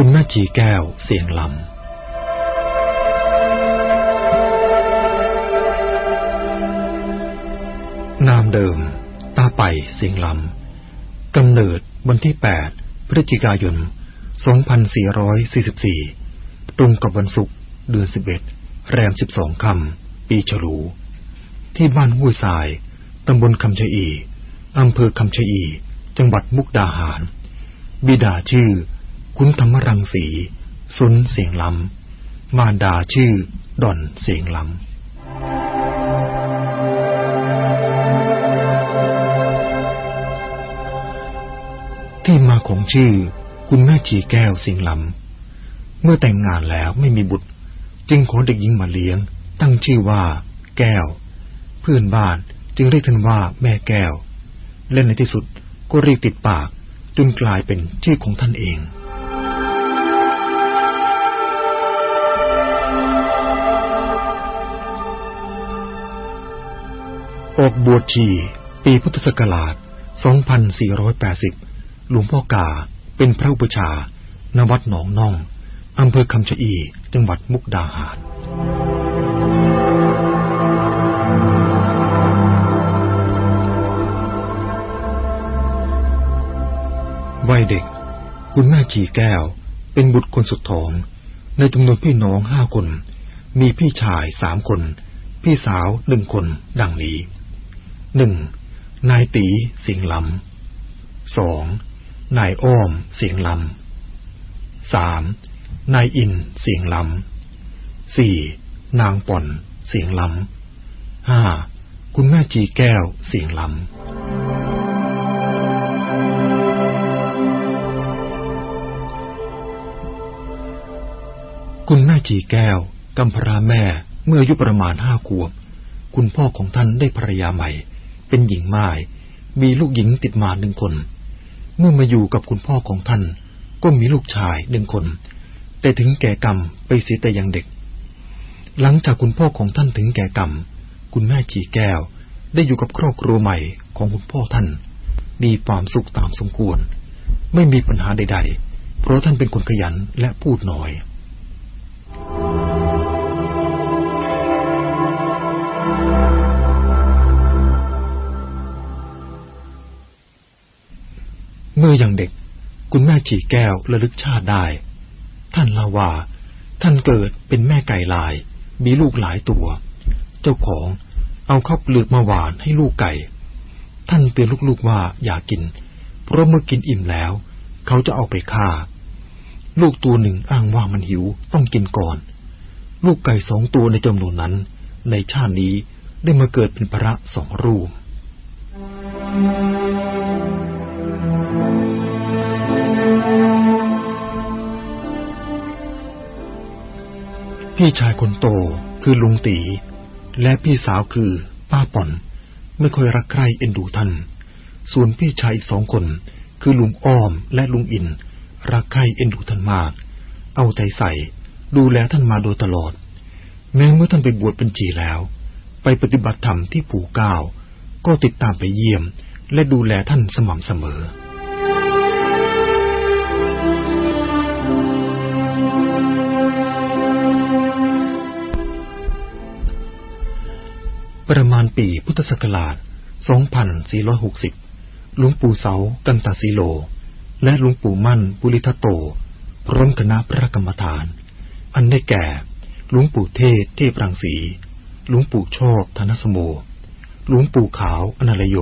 คุณแม่ชีแก้วเสียงลำนามเดิม ตาไปเสียงลำกำเนิดวันที่ 8 พฤศจิกายน 2444 ตรงกับวันศุกร์เดือน 11 แรม 12 คำ ปีฉลู ที่บ้านห้วยทราย ตำบลคำชะอี อำเภอคำชะอี จังหวัดมุกดาหาร บิดาชื่อ คุณธรรมรังสีสุนเสียงลำมารดาชื่อดอนเสียงลำที่มาของชื่อคุณแม่ชีแก้วเสียงลำเมื่อแต่งงานแล้วไม่มีบุตร จึงขอเด็กหญิงมาเลี้ยง ตั้งชื่อว่า แก้ว เพื่อนบ้านจึงเรียกท่านว่าแม่แก้ว และในที่สุดก็เรียกติดปากจนกลายเป็นชื่อของท่านเอง ออกบวชชีปีพุทธศักราช 2480 หลวงพ่อกาเป็นพระอุปชาณวัดหนองน่อง อำเภอคำชะอี จังหวัดมุกดาหาร วัยเด็ก คุณแม่ชีแก้ว เป็นบุตรคนสุดท้อง ในจำนวนพี่น้องห้าคน มีพี่ชายสามคน พี่สาวหนึ่งคนดังนี้ หนึ่งนายตีสียงลำสองนายอ้อมสียงลำสามนายอินสียงลำสี่นางป่อนสียงลำห้าคุณแม่จีแก้วสียงลำคุณแม่จีแก้วกำพราแม่เมื่ออายุประมาณห้าขวบ คุณพ่อของท่านได้ภรรยาใหม่ เป็นหญิงม่ายมีลูกหญิงติดมาหนึ่งคน เมื่อมาอยู่กับคุณพ่อของท่าน ก็มีลูกชายหนึ่งคน แต่ถึงแก่กรรมไปเสียแต่ยังเด็ก หลังจากคุณพ่อของท่านถึงแก่กรรม คุณแม่จีแก้วได้อยู่กับครอบครัวใหม่ของคุณพ่อท่าน มีความสุขตามสมควร ไม่มีปัญหาใด ๆ เพราะท่านเป็นคนขยันและพูดน้อย เมื่อยังเด็ก คุณแม่ฉีแก้วระลึกชาติได้ ท่านเล่าว่า ท่านเกิดเป็นแม่ไก่ลาย มีลูกหลายตัว เจ้าของเอาข้าวเปลือกมาหวานให้ลูกไก่ ท่านเตือนลูกๆว่าอย่ากิน เพราะเมื่อกินอิ่มแล้ว เขาจะเอาไปฆ่า ลูกตัวหนึ่งอ้างว่ามันหิวต้องกินก่อน ลูกไก่สองตัวในจำนวนนั้น ในชาตินี้ได้มาเกิดเป็นพระสองรูป พี่ชายคนโตคือลุงตี และพี่สาวคือป้าป่อน ไม่ค่อยรักใคร่เอ็นดูท่าน ส่วนพี่ชายอีกสองคน คือลุงอ้อมและลุงอิน รักใคร่เอ็นดูท่านมาก เอาใจใส่ ดูแลท่านมาโดยตลอด แม้เมื่อท่านไปบวชเป็นจีแล้ว ไปปฏิบัติธรรมที่ปู่ก้าวก็ติดตามไปเยี่ยม และดูแลท่านสม่ำเสมอ ประมาณปีพุทธศักราช 2460 หลวงปู่เสา กันตาสีโล และหลวงปู่มั่นปุริทัตโต พร้อมคณะพระกรรมฐาน อันได้แก่ หลวงปู่เทศเทพรังสี หลวงปู่ชอบธนสโม หลวงปู่ขาวอนาลโย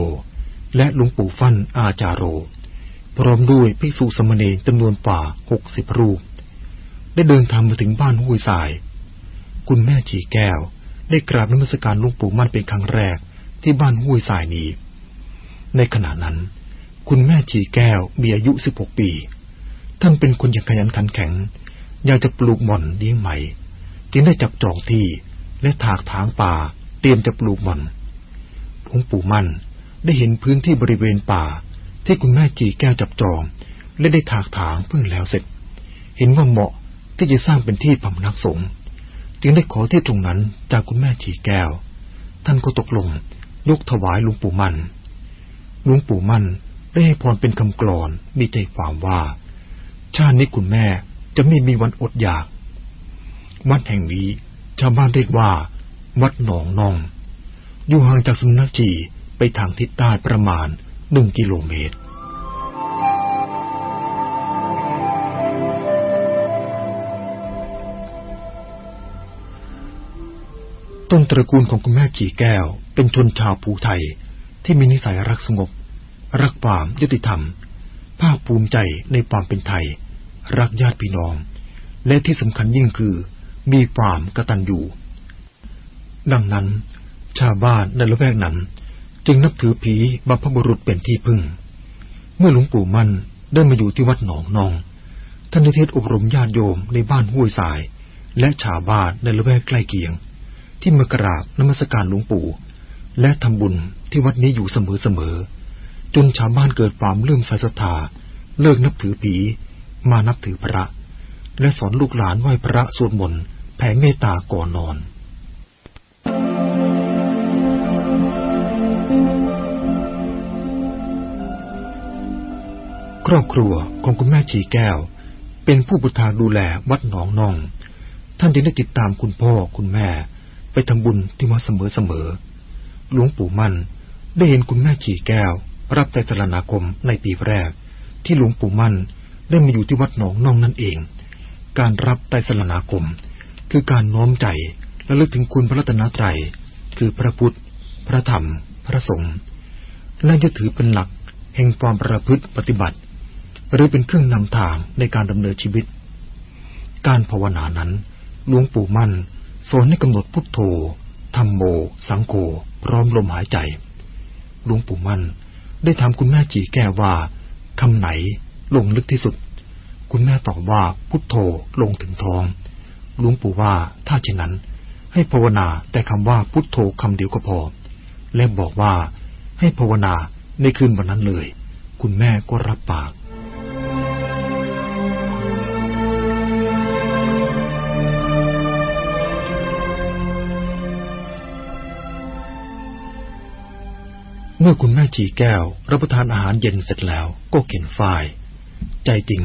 และหลวงปู่ฟั่นอาจารโร พร้อมด้วยภิกษุสมณีจำนวนป่าหกสิบรูป ได้เดินทางมาถึงบ้านห้วยทราย คุณแม่ฉีแก้ว ได้กราบนมัสการหลวงปู่มั่นเป็นครั้งแรกที่บ้านห้วยทรายนี้ ในขณะนั้น คุณแม่ฉีแก้วมีอายุสิบหกปี ท่านเป็นคนอย่างขยันขันแข็ง อยากจะปลูกหม่อนเลี้ยงใหม่ จึงได้จับจองที่และถากถางป่าเตรียมจะปลูกหม่อนหลวงปู่มั่นได้เห็นพื้นที่บริเวณป่า ที่คุณแม่จีแก้วจับจอง และได้ถากถางเพิ่งแล้วเสร็จ เห็นว่าเหมาะที่จะสร้างเป็นที่พำนักสงฆ์ จึงได้ขอที่ตรงนั้นจากคุณแม่จีแก้ว ท่านก็ตกลงยกถวายหลวงปู่มันหลวงปู่มันได้ให้พรเป็นคำกลอนมีใจความว่า ชาตินี้คุณแม่จะไม่มีวันอดอยากวัดแห่งนี้ชาวบ้านเรียกว่า วัดหนองนอง อยู่ห่างจากสำนักจีไปทางทิศใต้ประมาณหนึ่งกิโลเมตร ต้นตระกูลของคุณแม่จีแก้ว เป็นชนชาวภูไทย ที่มีนิสัยรักสงบ รักความยุติธรรม ภาคภูมิใจในความเป็นไทย รักญาติพี่น้อง และที่สำคัญยิ่งคือ มีความกตัญญูดังนั้น ชาวบ้านในละแวกนั้น จึงนับถือผีบัพบุรุษเป็นที่พึ่ง เมื่อหลวงปู่มั่นได้มาอยู่ที่วัดหนองนอง ท่านได้เทศอบรมญาติโยมในบ้านห้วยสาย และชาวบ้านในละแวกใกล้เคียง ที่มากราบนมัสการหลวงปู่ และทำบุญที่วัดนี้อยู่เสมอๆจนชาวบ้านเกิดความเลื่อมใสศรัทธาเลิกนับถือผีมานับถือพระ และสอนลูกหลานไหว้พระสวดมนต์แผ่เมตตาก่อนนอนครอบครัวของคุณแม่ชีแก้ว เป็นผู้บุทาดูแลวัดหนองนอง ท่านจึงได้ติดตามคุณพ่อคุณแม่ ไปทำบุญที่วัดเสมอๆหลวงปู่มั่นได้เห็นคุณแม่ชีแก้ว รับแต่สรนาคมในปีแรก ที่หลวงปู่มั่นได้มาอยู่ที่วัดหนองน่องนั่นเอง การรับไตรสรณาคม คือการน้อมใจและลึกถึงคุณพระรัตนตรัย คือพระพุทธ พระธรรม พระสงฆ์และจะถือเป็นหลักแห่งความประพฤติปฏิบัติ หรือเป็นเครื่องนำทางในการดำเนินชีวิต การภาวนานั้นหลวงปู่มั่น สอนให้กำหนดพุทโธธรรมโม สังโฆพร้อมลมหายใจหลวงปู่มั่นได้ถามคุณแม่จีแก้ว่าคำไหนลงลึกที่สุด คุณแม่ตอบว่าพุทโธลงถึงท้องหลวงปู่ว่าถ้าเช่นนั้น ให้ภาวนาแต่คำว่าพุทโธคำเดียวก็พอ และบอกว่าให้ภาวนาในคืนวันนั้นเลย คุณแม่ก็รับปาก เมื่อคุณแม่ชีแก้ว รับประทานอาหารเย็นเสร็จแล้วก็กินฝ้าย ใจจริง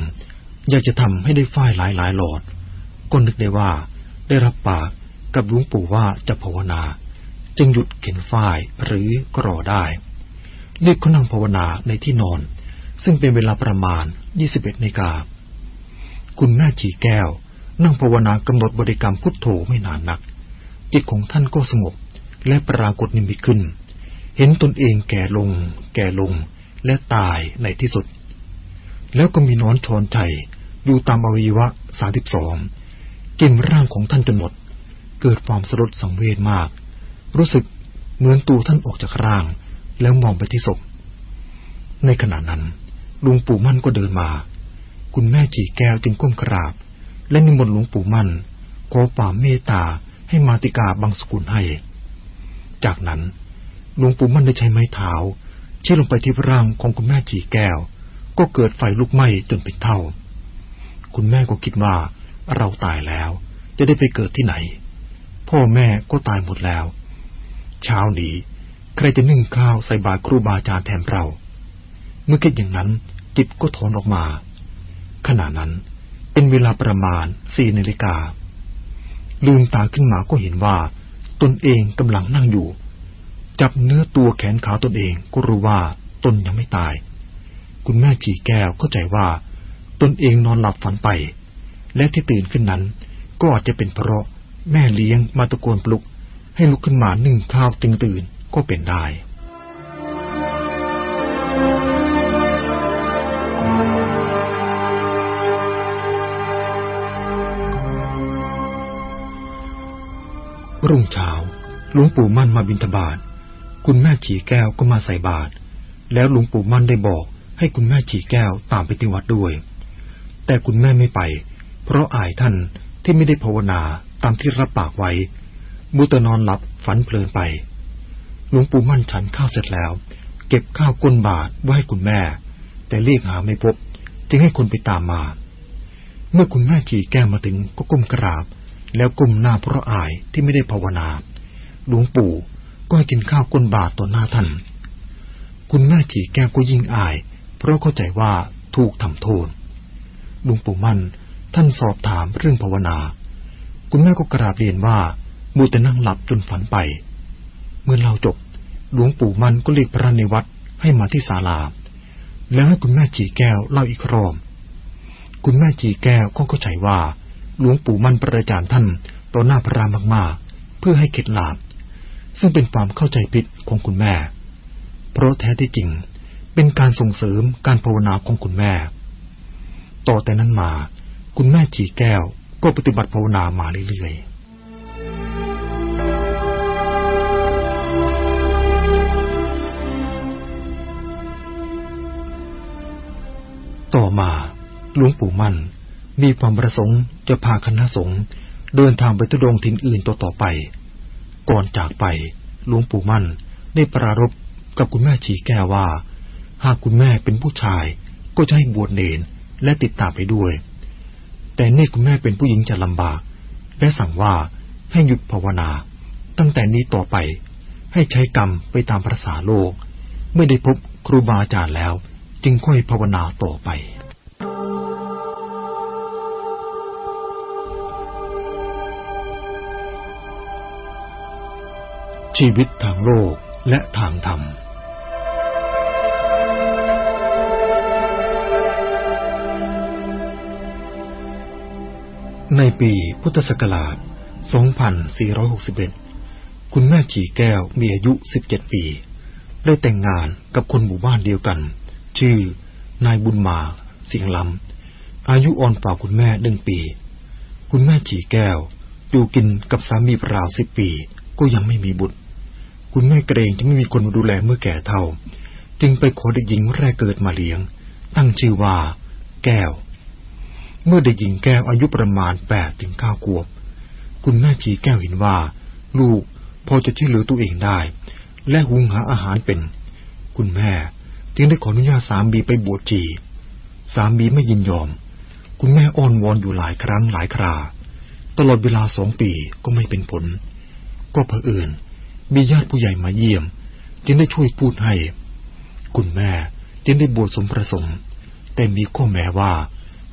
อยากจะทำให้ได้ฝ้ายหลายหลายหลอด ก็นึกได้ว่า ได้รับปากกับหลวงปู่ว่าจะภาวนา จึงหยุดเข็นฝ้ายหรือก็รอได้เรียกเขานั่งภาวนาในที่นอน ซึ่งเป็นเวลาประมาณ 21นาฬิกา คุณแม่ฉีแก้ว นั่งภาวนากำหนดบริกรรมพุทโธไม่นานนัก จิตของท่านก็สงบและปรากฏนิมิตขึ้น เห็นตนเองแก่ลง แก่ลง และตายในที่สุด แล้วก็มีนอนชอนใจอยู่ตามอวัยวะสาสิบสองกินร่างของท่านจนหมด เกิดความสลดสังเวชมาก รู้สึกเหมือนตัวท่านออกจากร่าง แล้วมองไปที่ศพ ในขณะนั้น ลุงปู่มั่นก็เดินมา คุณแม่จีแก้วจึงก้มกราบ และนิมนต์หลวงปู่มั่น ขอควาเมตตาให้มาติกาบังสกุลให้ จากนั้น หลวงปู่มั่นได้ใช้ไม้เท้าชี้ลงไปที่ร่างของคุณแม่จีแก้ว ก็เกิดไฟลุกไหม้จนเป็นเท่า คุณแม่ก็คิดว่าเราตายแล้ว จะได้ไปเกิดที่ไหน พ่อแม่ก็ตายหมดแล้ว เช้านี้ ใครจะนึ่งข้าวใส่บาตรครูบาอาจารย์แทนเรา เมื่อคิดอย่างนั้นจิตก็ถอนออกมา ขณะนั้นเป็นเวลาประมาณสี่นาฬิกาลืมตาขึ้นมาก็เห็นว่า ตนเองกำลังนั่งอยู่ จับเนื้อตัวแขนขาตนเองก็รู้ว่าตนยังไม่ตาย คุณแม่จีแก้วเข้าใจว่า ตนเองนอนหลับฝันไป และที่ตื่นขึ้นนั้น ก็อาจจะเป็นเพราะแม่เลี้ยงมาตะโกนปลุก ให้ลุกขึ้นมานึ่งข้าวตึงตื่นก็เป็นได้รุ่งเช้าหลวงปู่มั่นมาบิณฑบาต คุณแม่ฉีแก้วก็มาใส่บาตรแล้วหลวงปู่มั่นได้บอก ให้คุณแม่ฉีแก้วตามไปที่วัดด้วย แต่คุณแม่ไม่ไป เพราะอายท่านที่ไม่ได้ภาวนาตามที่รับปากไว้มูตนอนหลับฝันเพลินไปหลวงปู่มั่นฉันข้าวเสร็จแล้ว เก็บข้าวก้นบาทไว้ให้คุณแม่ แต่เรียกหาไม่พบ จึงให้คนไปตามมา เมื่อคุณแม่ฉีแก้วมาถึงก็ก้มกราบ แล้วก้มหน้าเพราะอายที่ไม่ได้ภาวนา หลวงปู่ ก็ให้กินข้าวก้นบาทต่อหน้าท่าน คุณแม่ฉีแก้วก็ยิ่งอาย เพราะเข้าใจว่าถูกทำโทษลุงปู่มั่นท่านสอบถามเรื่องภาวนา คุณแม่ก็กราบเรียนว่ามูแต่นั่งหลับจนฝันไป เมื่อเราจบหลวงปู่มันก็เรียกพระในวัดให้มาที่ศาลา แล้วให้คุณแม่จีแก้วเล่าอีกรอบคุณแม่จีแก้วก็เข้าใจว่า หลวงปู่มันประจานท่านต่อหน้าพระรามมากๆ เพื่อให้เข็ดหลาบ ซึ่งเป็นความเข้าใจผิดของคุณแม่ เพราะแท้ที่จริงเป็นการส่งเสริมการภาวนาของคุณแม่ ต่อแต่นั้นมา คุณแม่จีแก้วก็ปฏิบัติภาวนามาเรื่อยๆต่อมาหลวงปู่มั่น มีความประสงค์จะพาคณะสงฆ์เดินทางไปทุดงถิ่นอื่นต่อต่อไป ก่อนจากไปหลวงปู่มั่นได้ปรารบกับคุณแม่ชีแก้วว่า หากคุณแม่เป็นผู้ชาย ก็จะให้บวชเนนและติดตามไปด้วย แต่เนี่คุณแม่เป็นผู้หญิงจะลำบาก และสั่งว่าให้หยุดภาวนา ตั้งแต่นี้ต่อไป ให้ใช้กรรมไปตามภาษาโลกไม่ได้พบครูบาอาจารย์แล้ว จึงค่อยภาวนาต่อไป ชีวิตทางโลกและทางธรรม ในปีพุทธศักราช 2461 คุณแม่ฉีแก้วมีอายุ 17 ปี ได้แต่งงานกับคนหมู่บ้านเดียวกัน ชื่อนายบุญมาสิงห์ลำอายุอ่อนกว่าคุณแม่หนึ่งปี คุณแม่ฉีแก้วอยู่กินกับสามีราวสิบปีก็ยังไม่มีบุตร คุณแม่เกรงจะไม่มีคนมาดูแลเมื่อแก่เท่า จึงไปขอเด็กหญิงแรกเกิดมาเลี้ยง ตั้งชื่อว่า แก้ว เมื่อเด็กหญิงแก้วอายุประมาณแปดถึงเก้าขวบ คุณแม่ชีแก้วเห็นว่า ลูกพอจะช่วยเหลือตัวเองได้ และหุงหาอาหารเป็น คุณแม่จึงได้ขออนุญาตสามีไปบวชจี สามีไม่ยินยอม คุณแม่อ้อนวอนอยู่หลายครั้งหลายครา ตลอดเวลาสองปีก็ไม่เป็นผล ก็เผอิญ มีญาติผู้ใหญ่มาเยี่ยม จึงได้ช่วยพูดให้ คุณแม่จึงได้บวชสมประสงค์ แต่มีข้อแม้ว่า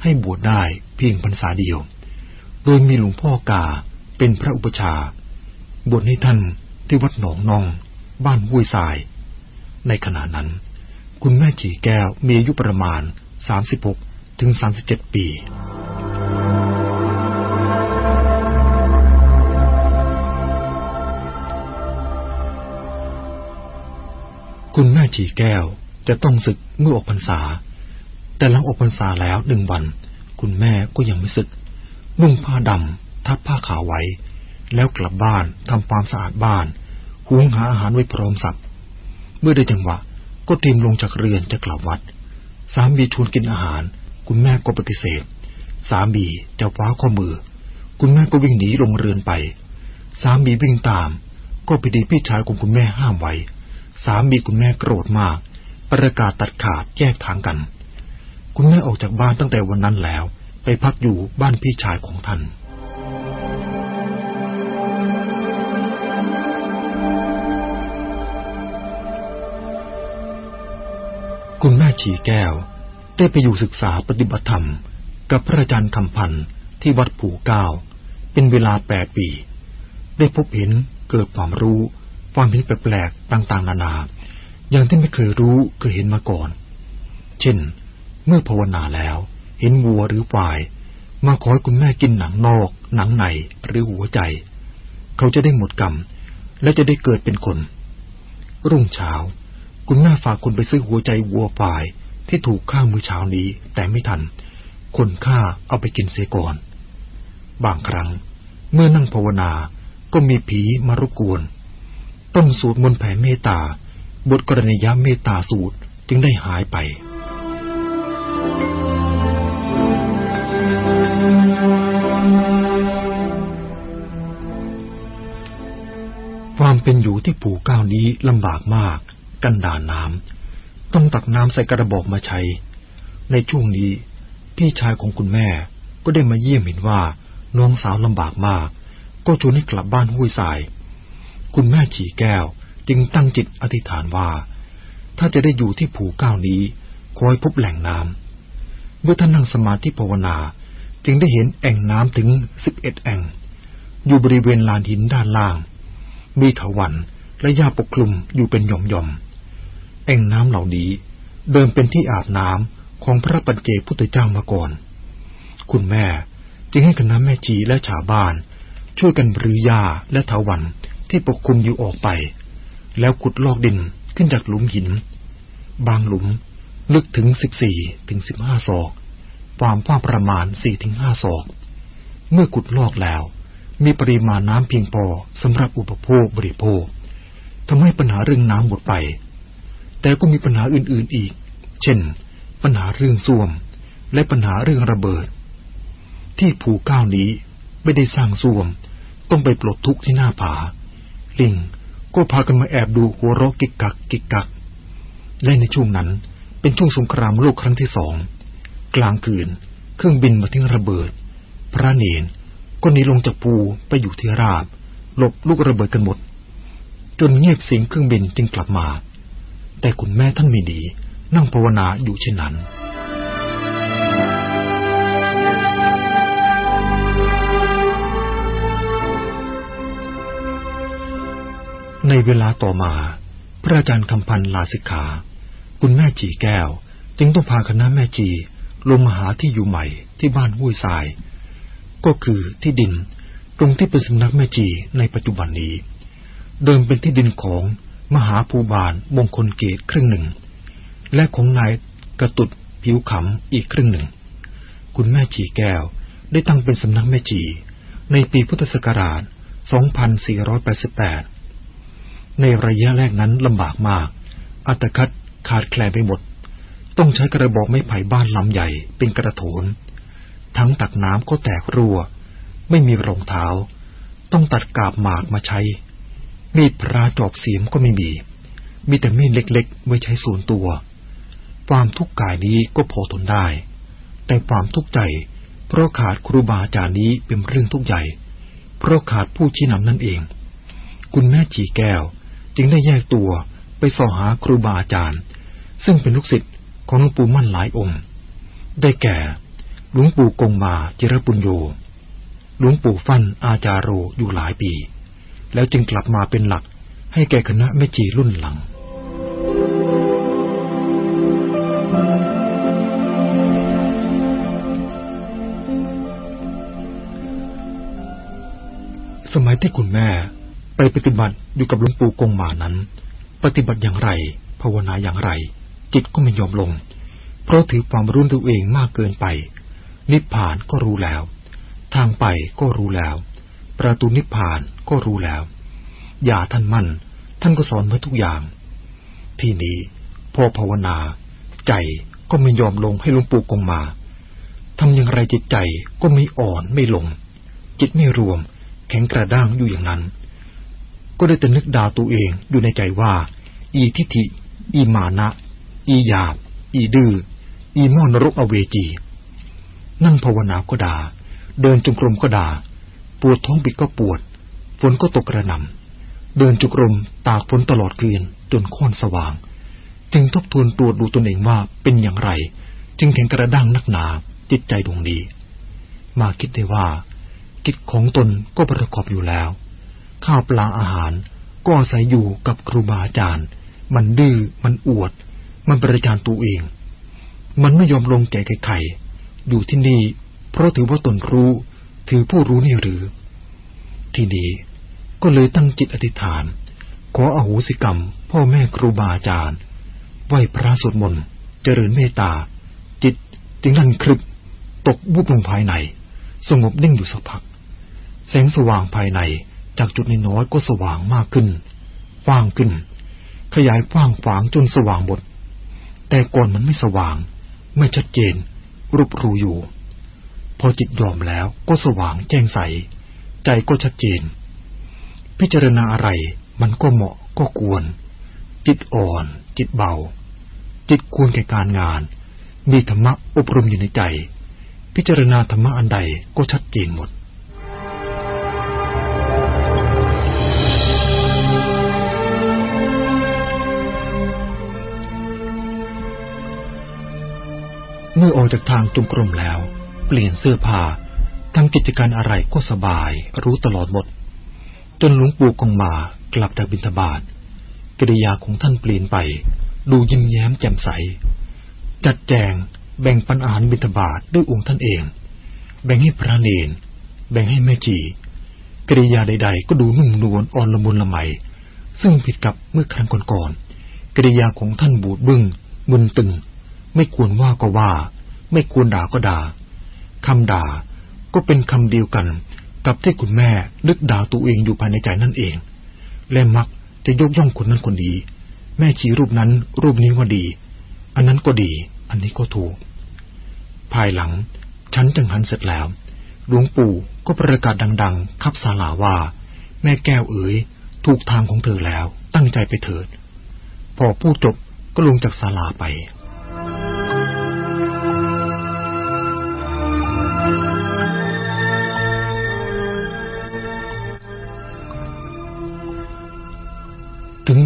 ให้บวชได้เพียงพรรษาเดียว โดยมีหลวงพ่อกาเป็นพระอุปชาบวชให้ท่านที่วัดหนองนอง บ้านห้วยทราย ในขณะนั้น คุณแม่จีแก้วมีอายุประมาณ 36ถึง37 ปี คุณแม่จีแก้วจะต้องศึกเมื่อออกพรรษา แต่หลังออกพรรษาแล้วหนึ่งวัน คุณแม่ก็ยังไม่ศึก นุ่งผ้าดำทับผ้าขาวไว้ แล้วกลับบ้านทำความสะอาดบ้าน หุงหาอาหารไว้พร้อมสับ เมื่อได้จังหวะ ก็เตรียมลงจากเรือนจะกลับวัด สามีชวนกินอาหาร คุณแม่ก็ปฏิเสธ สามีจะว้าข้อมือ คุณแม่ก็วิ่งหนีลงเรือนไป สามีวิ่งตาม ก็ไปดีพี่ชายของคุณแม่ห้ามไว้ สามีคุณแม่โกรธมาก ประกาศตัดขาดแยกทางกัน คุณแม่ออกจากบ้านตั้งแต่วันนั้นแล้ว ไปพักอยู่บ้านพี่ชายของท่านคุณแม่ชีแก้ว ได้ไปอยู่ศึกษาปฏิบัติธรรม กับพระอาจารย์คำพันธ์ที่วัดผู่เก้า เป็นเวลาแปดปี ได้พบเห็นเกิดความรู้ ความเห็นแปลกๆต่างๆ นานา อย่างที่ไม่เคยรู้เคยเห็นมาก่อน เช่น เมื่อภาวนาแล้ว เห็นวัวหรือควาย มาขอให้คุณแม่กินหนังนอก หนังในหรือหัวใจ เขาจะได้หมดกรรม และจะได้เกิดเป็นคน รุ่งเช้า คุณแม่ฝากคนไปซื้อหัวใจวัวฝ่ายที่ถูกฆ่าเมื่อเช้านี้แต่ไม่ทัน คนฆ่าเอาไปกินเสียก่อน บางครั้ง เมื่อนั่งภาวนาก็มีผีมารบกวน ต้องสวดมนต์แผ่เมตตา บทกรณียเมตตาสูตรจึงได้หายไปความเป็นอยู่ที่ปู่ก้าวนี้ลำบากมาก กันดานน้ำต้องตักน้ำใส่กระบอกมาใช้ ในช่วงนี้ พี่ชายของคุณแม่ก็ได้มาเยี่ยมเห็นว่าน้องสาวลำบากมาก ก็ชวนให้กลับบ้านห้วยทราย คุณแม่ฉีแก้วจึงตั้งจิตอธิษฐานว่า ถ้าจะได้อยู่ที่ผูเก้านี้คอยพบแหล่งน้ำมื่อท่านนั่งสมาธิภาวนาจึงได้เห็นแอ่งน้ำถึงสิบเอ็ดแอ่ง อยู่บริเวณลานหินด้านล่าง มีเถาวันและหญ้าปกคลุมอยู่เป็นหย่อมๆแอ่งน้ำเหล่านี้เดิมเป็นที่อาบน้ำของพระปัจเจพุทธเจ้ามาก่อน คุณแม่จึงให้คณะแม่จีและชาวบ้าน ช่วยกันรื้อหญ้าและเถาวัน ที่ปกคลุมอยู่ออกไป แล้วขุดลอกดินขึ้นจากหลุมหิน บางหลุมลึกถึงสิบสี่ถึงสิบห้าศอก ความกว้างประมาณสี่ถึงห้าศอก เมื่อขุดลอกแล้ว มีปริมาณน้ำเพียงพอสำหรับอุปโภคบริโภคทำให้ปัญหาเรื่องน้ำหมดไป แต่ก็มีปัญหาอื่นๆอีก เช่น ปัญหาเรื่องส้วม และปัญหาเรื่องระเบิด ที่ภูเก้านี้ไม่ได้สร้างส้วม ต้องไปปลดทุกข์ที่หน้าผา ลิงก็พากันมาแอบดูหัวเราะกิกกักกิกกัก และในช่วงนั้นเป็นช่วงสงครามโลกครั้งที่สอง กลางคืน เครื่องบินมาทิ้งระเบิด พระเนนก็หนีลงจากภูไปอยู่ที่ราบ หลบลูกระเบิดกันหมด จนเงียบเสียงเครื่องบินจึงกลับมา แต่คุณแม่ท่านไม่ดี นั่งภาวนาอยู่เช่นนั้น ในเวลาต่อมา พระอาจารย์คำพันธ์ลาสิกขา คุณแม่จีแก้ว จึงต้องพาคณะแม่จีลงมาหาที่อยู่ใหม่ที่บ้านห้วยทราย ก็คือที่ดินตรงที่เป็นสำนักแม่จีในปัจจุบันนี้ เดิมเป็นที่ดินของมหาภูบาลมงคลเกตครึ่งหนึ่ง และของนายกระตุดผิวขำอีกครึ่งหนึ่ง คุณแม่จีแก้วได้ตั้งเป็นสำนักแม่จี ในปีพุทธศักราช 2488 ในระยะแรกนั้นลำบากมาก อัตคัดขาดแคลนไปหมด ต้องใช้กระบอกไม้ไผ่บ้านลำใหญ่เป็นกระโถน ทั้งตักน้ำก็แตกรั่ว ไม่มีรองเท้า ต้องตัดกาบหมากมาใช้ มีดพระจอบเสียมก็ไม่มี มีแต่มีดเล็กๆ ไว้ใช้ส่วนตัว ความทุกข์กายนี้ก็พอทนได้ แต่ความทุกข์ใจ เพราะขาดครูบาอาจารย์นี้เป็นเรื่องทุกข์ใหญ่ เพราะขาดผู้ชี้นำนั่นเอง คุณแม่จีแก้ว จึงได้แยกตัวไปสอหาครูบาอาจารย์ ซึ่งเป็นลูกศิษย์ของหลวงปู่มั่นหลายองค์ ได้แก่หลวงปู่กงมาจิรปุญโยหลวงปู่ฟั่นอาจารโรอยู่หลายปี แล้วจึงกลับมาเป็นหลักให้แก่คณะแม่จีรุ่นหลังสมัยที่คุณแม่ ไปปฏิบัติอยู่กับหลวงปู่กงมานั้น ปฏิบัติอย่างไร ภาวนาอย่างไร จิตก็ไม่ยอมลง เพราะถือความรู้ตัวเองมากเกินไป นิพพานก็รู้แล้ว ทางไปก็รู้แล้ว ประตูนิพพานก็รู้แล้ว อย่าท่านมั่น ท่านก็สอนไว้ทุกอย่าง ที่นี้พอภาวนา ใจก็ไม่ยอมลงให้หลวงปู่กงมาทำอย่างไรจิตใจก็ไม่อ่อนไม่ลง จิตไม่รวม แข็งกระด้างอยู่อย่างนั้น ก็ได้แต่นึกด่าตัวเองอยู่ในใจว่า อีทิฐิ อีมานะ อีหยาบ อีดื้อ อีม่อนรกอเวจี นั่งภาวนาก็ด่า เดินจงกรมก็ด่า ปวดท้องบิดก็ปวด ฝนก็ตกกระหน่ำเดินจุกรมตากฝนตลอดคืนจนค่อนสว่าง จึงทบทวนตัวดูตนเองว่าเป็นอย่างไร จึงแข็งกระด้างนักหนาจิตใจดวงดี มาคิดได้ว่า กิจของตนก็ประกอบอยู่แล้ว ข้าวปลาอาหาร ก็อาศัยอยู่กับครูบาอาจารย์ มันดื้อ มันอวด มันบริการตัวเอง มันไม่ยอมลงแก่ใครๆอยู่ที่นี่ เพราะถือว่าตนรู้ ถือผู้รู้นี่หรือ ทีนี้ก็เลยตั้งจิตอธิษฐาน ขออโหสิกรรม พ่อแม่ครูบาอาจารย์ ไหวพระสวดมนต์ เจริญเมตตา จิตจึงนั่นครึบตกบุบลงภายใน สงบนิ่งอยู่สักพัก แสงสว่างภายใน จากจุดน้อยก็สว่างมากขึ้นกว้างขึ้น ขยายกว้างขวางจนสว่างหมด แต่ก่อนมันไม่สว่าง ไม่ชัดเจน รูปรูอยู่ พอจิตยอมแล้วก็สว่างแจ้งใส ใจก็ชัดเจน พิจารณาอะไรมันก็เหมาะก็ควร จิตอ่อน จิตเบา จิตควรแก่การงาน มีธรรมะอบรมอยู่ในใจ พิจารณาธรรมะอันใดก็ชัดเจนหมด เมื่อออกจากทางจุมกรมแล้ว เปลี่ยนเสื้อผ้าทำกิจการอะไรก็สบาย รู้ตลอดหมด จนหลวงปู่กองมากลับจากบิณฑบาตกิริยาของท่านเปลี่ยนไป ดูยิ้มแย้มแจ่มใส จัดแจงแบ่งปันอาหารบิณฑบาตด้วยองค์ท่านเอง แบ่งให้พระเนน แบ่งให้แม่จีกิริยาใด ๆ ก็ดูนุ่มนวลอ่อนละมุนละไม ซึ่งผิดกับเมื่อครั้งก่อนๆกิริยาของท่านบูดบึง้งมึนตึง ไม่ควรว่าก็ว่า ไม่ควรด่าก็ด่าคำด่าก็เป็นคำเดียวกัน กับที่คุณแม่นึกด่าตัวเองอยู่ภายในใจนั่นเอง และมักจะยกย่องคนนั้นคนนี้ แม่ชี้รูปนั้นรูปนี้ว่าดี อันนั้นก็ดี อันนี้ก็ถูก ภายหลัง ฉันจังหันเสร็จแล้วหลวงปู่ก็ประกาศดังๆขับศาลาว่า แม่แก้วเอ๋ยถูกทางของเธอแล้วตั้งใจไปเถิด พอพูดจบก็ลงจากศาลาไป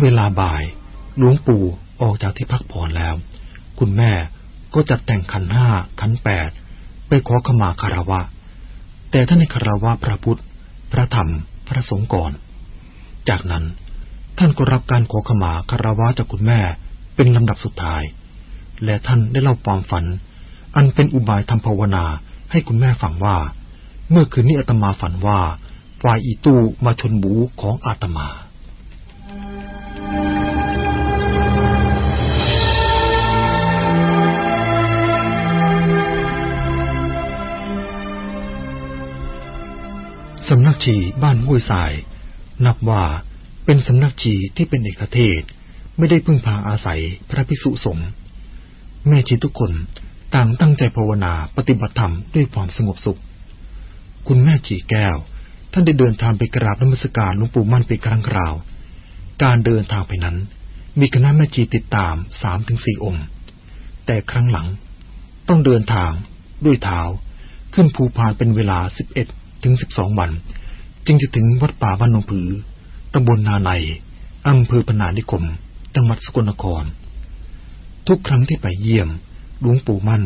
เวลาบ่ายหลวงปู่ออกจากที่พักผ่อนแล้ว คุณแม่ก็จัดแต่งขันห้าขันแปดไปขอขมาคารวะ แต่ท่านในคารวะพระพุทธ พระธรรม พระสงฆ์ก่อน จากนั้นท่านก็รับการขอขมาคารวะจากคุณแม่เป็นลำดับสุดท้าย และท่านได้เล่าความฝัน อันเป็นอุบายทำภาวนาให้คุณแม่ฟังว่า เมื่อคืนนี้อาตมาฝันว่าฝ่ายอีตู้มาชนบูของอาตมา สำนักชีบ้านห้วยทราย นับว่าเป็นสำนักชีที่เป็นเอกเทศไม่ได้พึ่งพาอาศัยพระภิกษุสงฆ์แม่ชีทุกคนต่างตั้งใจภาวนาปฏิบัติธรรมด้วยความสงบสุข คุณแม่ชีแก้ว ท่านได้เดินทางไปกราบนมัสการหลวงปู่มั่นเป็นครั้งคราว การเดินทางไปนั้น มีคณะแม่ชีติดตามสามถึงสี่องค์ แต่ครั้งหลัง ต้องเดินทางด้วยเท้าขึ้นภูพานเป็นเวลาสิบเอ็ด ถึงสิบสองวัน จึงจะถึงวัดป่าบ้านหนองผือตำบลนาในอำเภอพนานิคม จังหวัดสกลนคร ทุกครั้งที่ไปเยี่ยมหลวงปู่มั่น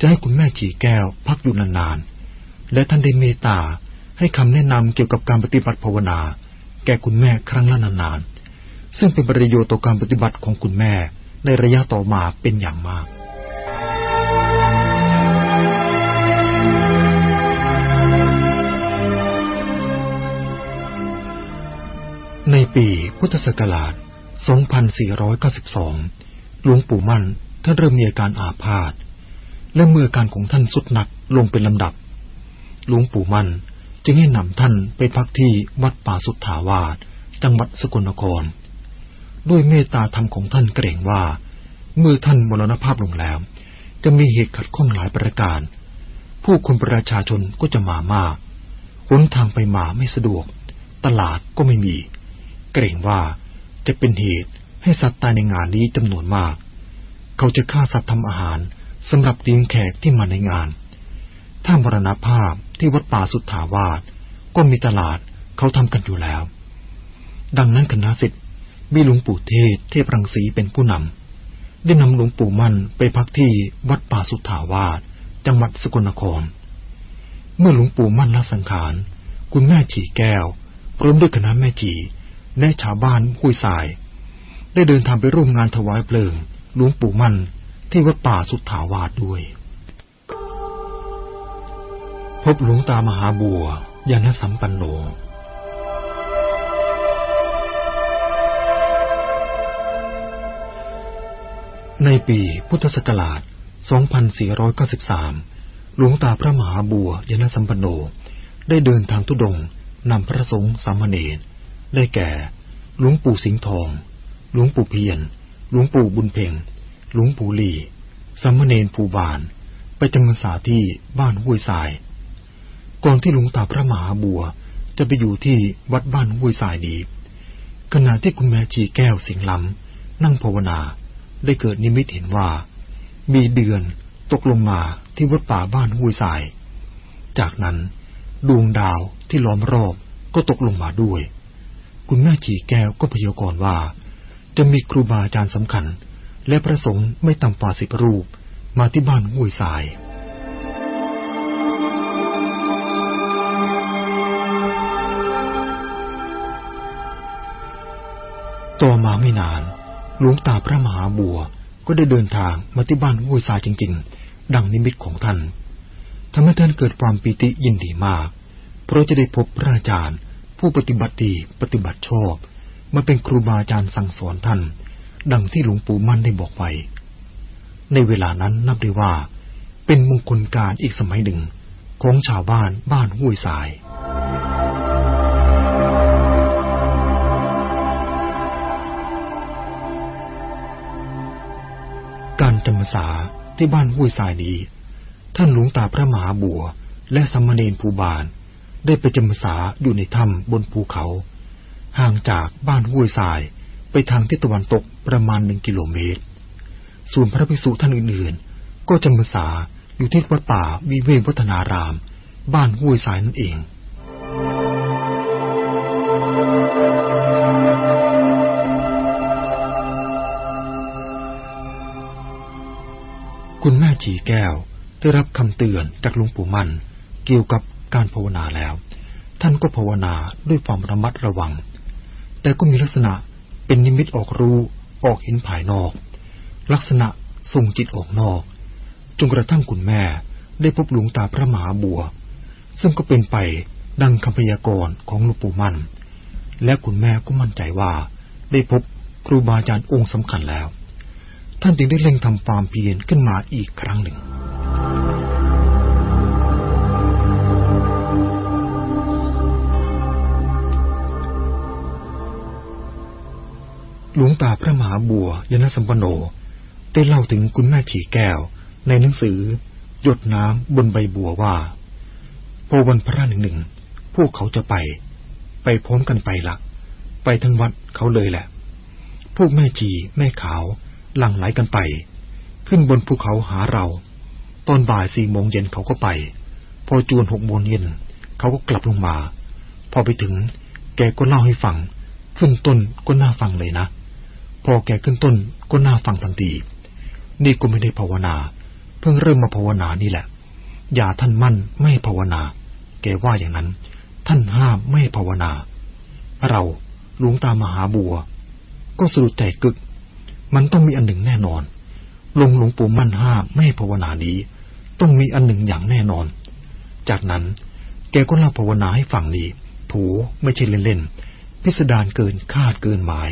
จะให้คุณแม่ฉีแก้วพักอยู่นานๆ และท่านได้เมตตาให้คำแนะนำเกี่ยวกับการปฏิบัติภาวนา แก่คุณแม่ครั้งละนานๆ ซึ่งเป็นประโยชน์ต่อการปฏิบัติของคุณแม่ในระยะต่อมาเป็นอย่างมาก ในปีพุทธศักราช 2492 หลวงปู่มั่นท่านเริ่มมีอาการอาพาธ และเมื่อการของท่านสุดหนักลงเป็นลำดับ หลวงปู่มั่นจึงให้นำท่านไปพักที่วัดป่าสุทธาวาสจังหวัดสกลนคร ด้วยเมตตาธรรมของท่านเกรงว่า เมื่อท่านมรณภาพลงแล้ว จะมีเหตุขัดข้องหลายประการ ผู้คนประชาชนก็จะมามากหนทางไปมาไม่สะดวก ตลาดก็ไม่มี เกรงว่าจะเป็นเหตุให้สัตว์ตายในงานนี้จำนวนมาก เขาจะฆ่าสัตว์ทำอาหารสำหรับดิ้งแขกที่มาในงาน ถ้ามรณภาพที่วัดป่าสุทธาวาสก็มีตลาดเขาทำกันอยู่แล้ว ดังนั้นคณะสิทธิ์มีหลวงปู่เทศเทพรังสีเป็นผู้นำได้นำหลวงปู่มั่นไปพักที่วัดป่าสุทธาวาสจังหวัดสกลนคร เมื่อหลวงปู่มั่นละสังขาร คุณแม่ฉีแก้วพร้อมด้วยคณะแม่จี และชาวบ้านห้วยทราย ได้เดินทางไปร่วมงานถวายเพลิงหลวงปู่มั่นที่วัดป่าสุทธาวาสด้วย พบหลวงตามหาบัวยานสัมปันโนในปีพุทธศักราช 2493 หลวงตาพระมหาบัวยานสัมปันโนได้เดินทางทุดงนำพระสงฆ์สามเณร ได้แก่ หลวงปู่สิงห์ทอง หลวงปู่เพียนหลวงปู่บุญเพ่ง หลวงปู่ลีสัมมเนนภูบานไปจำพรรษาที่บ้านห้วยทราย ก่อนที่หลวงตาพระมหาบัวจะไปอยู่ที่วัดบ้านห้วยทรายนี้ ขณะที่คุณแม่ชีแก้วสิงห์ลำนั่งภาวนา ได้เกิดนิมิตเห็นว่า มีเดือนตกลงมาที่วัดป่าบ้านห้วยทราย จากนั้นดวงดาวที่ล้อมรอบก็ตกลงมาด้วย คุณแม่ฉีแก้วก็พยากรณ์ว่า จะมีครูบาอาจารย์สำคัญ และพระสงฆ์ไม่ต่ำกว่าสิบรูป มาที่บ้านห้วยทราย ต่อมาไม่นานหลวงตาพระมหาบัวก็ได้เดินทางมาที่บ้านห้วยทรายจริง ๆ ดังนิมิตของท่านทำให้ท่านเกิดความปีติยินดีมาก เพราะจะได้พบพระอาจารย์ ผู้ปฏิบัติดีปฏิบัติชอบ มาเป็นครูบาอาจารย์สั่งสอนท่าน ดังที่หลวงปู่มั่นได้บอกไว้ ในเวลานั้นนับได้ว่า เป็นมงคลการอีกสมัยหนึ่งของชาวบ้านบ้านห้วยทรายการจำพรรษาที่บ้านห้วยทรายนี้ ท่านหลวงตาพระมหาบัว และสมณเณรภูบาล ได้ไปจำพรรษาอยู่ในถ้ำบนภูเขา ห่างจากบ้านห้วยทรายไปทางทิศตะวันตกประมาณหนึ่งกิโลเมตร ส่วนพระภิกษุท่านอื่นๆ ก็จำพรรษาอยู่ที่วัดป่าวิเวกวัฒนาราม บ้านห้วยทรายนั่นเอง คุณแม่จีแก้วได้รับคำเตือนจากหลวงปู่มั่นเกี่ยวกับ การภาวนาแล้ว ท่านก็ภาวนาด้วยความระมัดระวัง แต่ก็มีลักษณะเป็นนิมิตออกรู้ออกเห็นภายนอก ลักษณะส่งจิตออกนอกจนกระทั่งคุณแม่ได้พบหลวงตาพระมหาบัว ซึ่งก็เป็นไปดังคำพยากรณ์ของหลวงปู่มั่น และคุณแม่ก็มั่นใจว่า ได้พบครูบาอาจารย์องค์สำคัญแล้ว ท่านจึงได้เร่งทำความเพียรขึ้นมาอีกครั้งหนึ่ง หลวงตาพระมหาบัวยนสัมปโน ได้เล่าถึงคุณแม่ฉีแก้ว ในหนังสือ หยดน้ำบนใบบัวว่าพอวันพระหนึ่งหนึ่ง พวกเขาจะไป ไปพร้อมกันไปละไปทั้งวัดเขาเลยแหละ พวกแม่จีแม่ขาวหลั่งไหลกันไป ขึ้นบนภูเขาหาเรา ตอนบ่ายสี่โมงเย็นเขาก็ไป พอจวนหกโมงเย็นเขาก็กลับลงมา พอไปถึง แกก็เล่าให้ฟัง ขึ้นต้นก็น่าฟังเลยนะ พอแกขึ้นต้นก็น่าฟังทันที นี่ก็ไม่ได้ภาวนา เพิ่งเริ่มมาภาวนานี่แหละ อย่าท่านมั่นไม่ภาวนา แกว่าอย่างนั้น ท่านห้ามไม่ภาวนา เราหลวงตามหาบัว ก็สะดุดใจกึก มันต้องมีอันหนึ่งแน่นอน ลงหลวงปู่มั่นห้ามไม่ภาวนานี้ ต้องมีอันหนึ่งอย่างแน่นอน จากนั้นแกก็เล่าภาวนาให้ฟังนี้โถไม่ใช่เล่นๆพิสดารเกินคาดเกินหมาย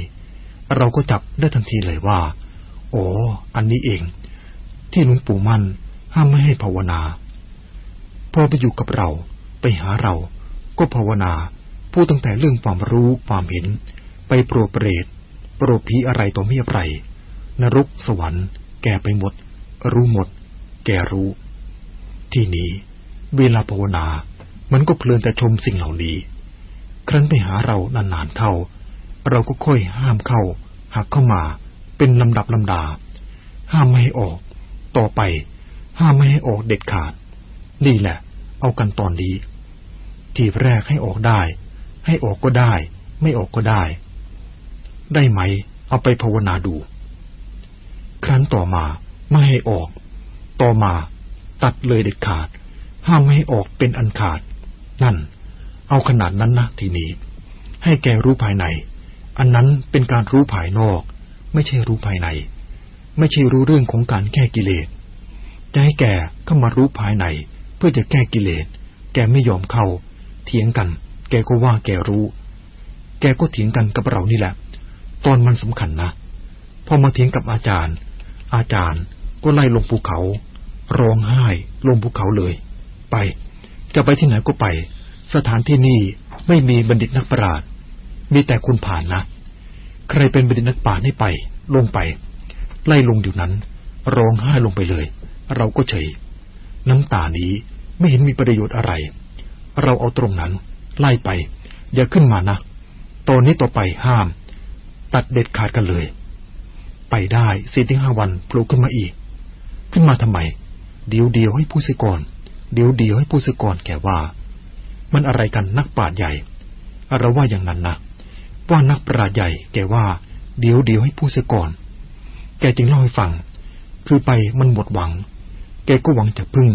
เราก็จับได้ทันทีเลยว่า โอ้อันนี้เอง ที่หลวงปู่มั่นห้ามไม่ให้ภาวนา พอไปอยู่กับเราไปหาเราก็ภาวนาพูดตั้งแต่เรื่องความรู้ความเห็น ไปโปรเปรตโปรผีอะไรต่อมีอะไร นรกสวรรค์ แกไปหมด รู้หมด แกรู้ ที่นี้ เวลาภาวนา มันก็เพลินแต่ชมสิ่งเหล่านี้ ครั้นไปหาเรานานๆเข้า เราก็ค่อยห้ามเข้า หักเข้ามา เป็นลำดับลำดา ห้ามไม่ให้ออก ต่อไป ห้ามไม่ให้ออกเด็ดขาด นี่แหละ เอากันตอนนี้ ทีแรกให้ออกได้ ให้ออกก็ได้ ไม่ออกก็ได้ ได้ไหม เอาไปภาวนาดู ครั้นต่อมาไม่ให้ออก ต่อมา ตัดเลยเด็ดขาด ห้ามไม่ให้ออกเป็นอันขาด นั่น เอาขนาดนั้นนะทีนี้ให้แกรู้ภายใน อันนั้นเป็นการรู้ภายนอก ไม่ใช่รู้ภายใน ไม่ใช่รู้เรื่องของการแก้กิเลสจะให้แกเข้ามารู้ภายใน เพื่อจะแก้กิเลส แกไม่ยอมเข้า เถียงกัน แกก็ว่าแกรู้ แกก็เถียงกันกับเรานี่แหละ ตอนมันสำคัญนะ พอมาเถียงกับอาจารย์ อาจารย์ก็ไล่ลงภูเขา ร้องไห้ลงภูเขาเลย ไป จะไปที่ไหนก็ไป สถานที่นี่ไม่มีบัณฑิตนักปราชญ์ มีแต่คนผ่านนะ ใครเป็นบัณฑิตนักปราให้ไป ลงไป ไล่ลงเดี๋ยวนั้น ร้องไห้ลงไปเลย เราก็เฉย น้ำตานี้ไม่เห็นมีประโยชน์อะไร เราเอาตรงนั้น ไล่ไป อย่าขึ้นมานะตอนนี้ต่อไปห้าม ตัดเด็ดขาดกันเลย ไปได้สี่ถึงห้าวันโผล่ขึ้นมาอีก ขึ้นมาทำไม เดี๋ยวเดียวให้ผู้เสก่อนเดี๋ยวเดียวให้ผู้เสก่อนแกว่า มันอะไรกันนักปราชญ์ใหญ่เราว่าอย่างนั้นนะ ว่านักปราชญ์ใหญ่แกว่าเดี๋ยวเดียวให้ผู้เสก่อน แกจึงเล่าให้ฟัง คือไปมันหมดหวัง แกก็หวังจะพึ่ง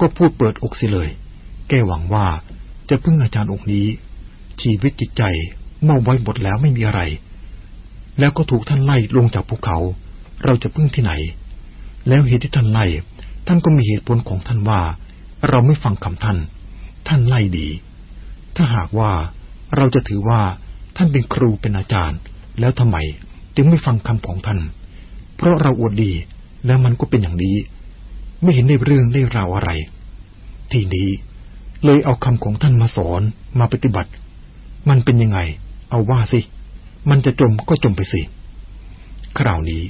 ก็พูดเปิดอกสิเลย แกหวังว่าจะพึ่งอาจารย์องค์นี้ ชีวิตจิตใจมอบไว้หมดแล้วไม่มีอะไร แล้วก็ถูกท่านไล่ลงจากภูเขา เราจะพึ่งที่ไหน แล้วเหตุที่ท่านไล่ ท่านก็มีเหตุผลของท่านว่า เราไม่ฟังคำท่าน ท่านไล่ดี ถ้าหากว่าเราจะถือว่า ท่านเป็นครูเป็นอาจารย์ แล้วทำไมจึงไม่ฟังคำของท่าน เพราะเราอวดดีแล้วมันก็เป็นอย่างนี้ ไม่เห็นได้เรื่องได้ราวอะไร ทีนี้เลยเอาคำของท่านมาสอนมาปฏิบัติ มันเป็นยังไง เอาว่าสิ มันจะจมก็จมไปสิ คราวนี้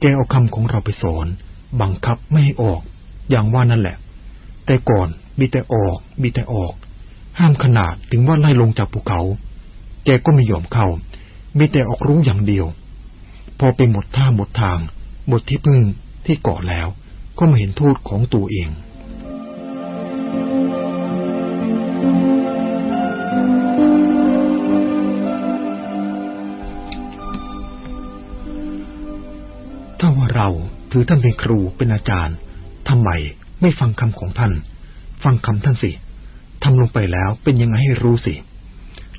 แกเอาคำของเราไปสอน บังคับไม่ให้ออก อย่างว่านั่นแหละ แต่ก่อนมีแต่ออก มีแต่ออก ห้ามขนาดถึงว่าไล่ลงจากภูเขา แกก็ไม่ยอมเข้า มีแต่ออกรู้อย่างเดียว พอไปหมดท่าหมดทาง หมดที่พึ่งที่เกาะแล้ว ก็มาเห็นโทษของตัวเองถ้าว่าเราถือท่านเป็นครูเป็นอาจารย์ทำไมไม่ฟังคำของท่าน ฟังคำท่านสิทำลงไปแล้วเป็นยังไงให้รู้สิ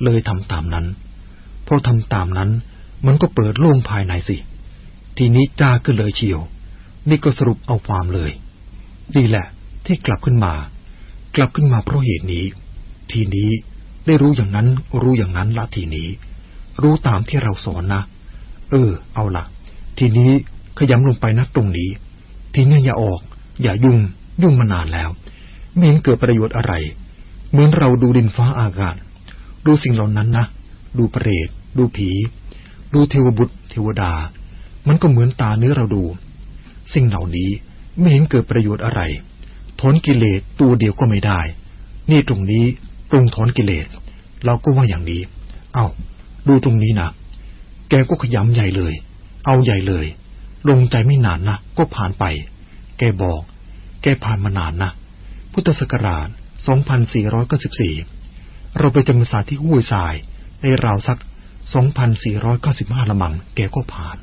เลยทำตามนั้นพอทำตามนั้น มันก็เปิดโล่งภายในสิ ทีนี้จ้าก็เลยเฉียว นี่ก็สรุปเอาความเลยนี่แหละ ที่กลับขึ้นมา กลับขึ้นมาเพราะเหตุนี้ ทีนี้ได้รู้อย่างนั้นรู้อย่างนั้นละทีนี้ รู้ตามที่เราสอนนะ เออ เอาละทีนี้ขยำลงไปนักตรงนี้ ทีนี้อย่าออก อย่ายุ่ง ยุ่งมานานแล้วไม่เห็นเกิดประโยชน์อะไร เหมือนเราดูดินฟ้าอากาศ ดูสิ่งเหล่านั้นนะ ดูเปรต ดูผี ดูเทวบุตร เทวดา มันก็เหมือนตาเนื้อเราดู สิ่งเหล่านี้ไม่เห็นเกิดประโยชน์อะไร ถอนกิเลสตัวเดียวก็ไม่ได้ นี่ตรงนี้ปรุงถอนกิเลส เราก็ว่าอย่างนี้ เอาดูตรงนี้นะ แกก็ขยำใหญ่เลย เอาใหญ่เลย ลงใจไม่นานนะ ก็ผ่านไป แกบอก แกผ่านมานานนะ พุทธศักราช 2494 เราไปจำพรรษาที่ห้วยทรายในราวสัก 2495 ละมัง แกก็ผ่าน